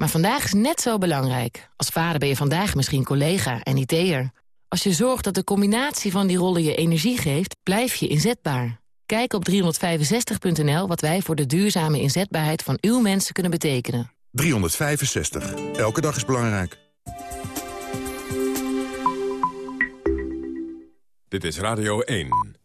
Maar vandaag is net zo belangrijk. Als vader ben je vandaag misschien collega en IT'er. Als je zorgt dat de combinatie van die rollen je energie geeft... blijf je inzetbaar. Kijk op 365.nl wat wij voor de duurzame inzetbaarheid van uw mensen kunnen betekenen. 365. Elke dag is belangrijk. Dit is Radio 1.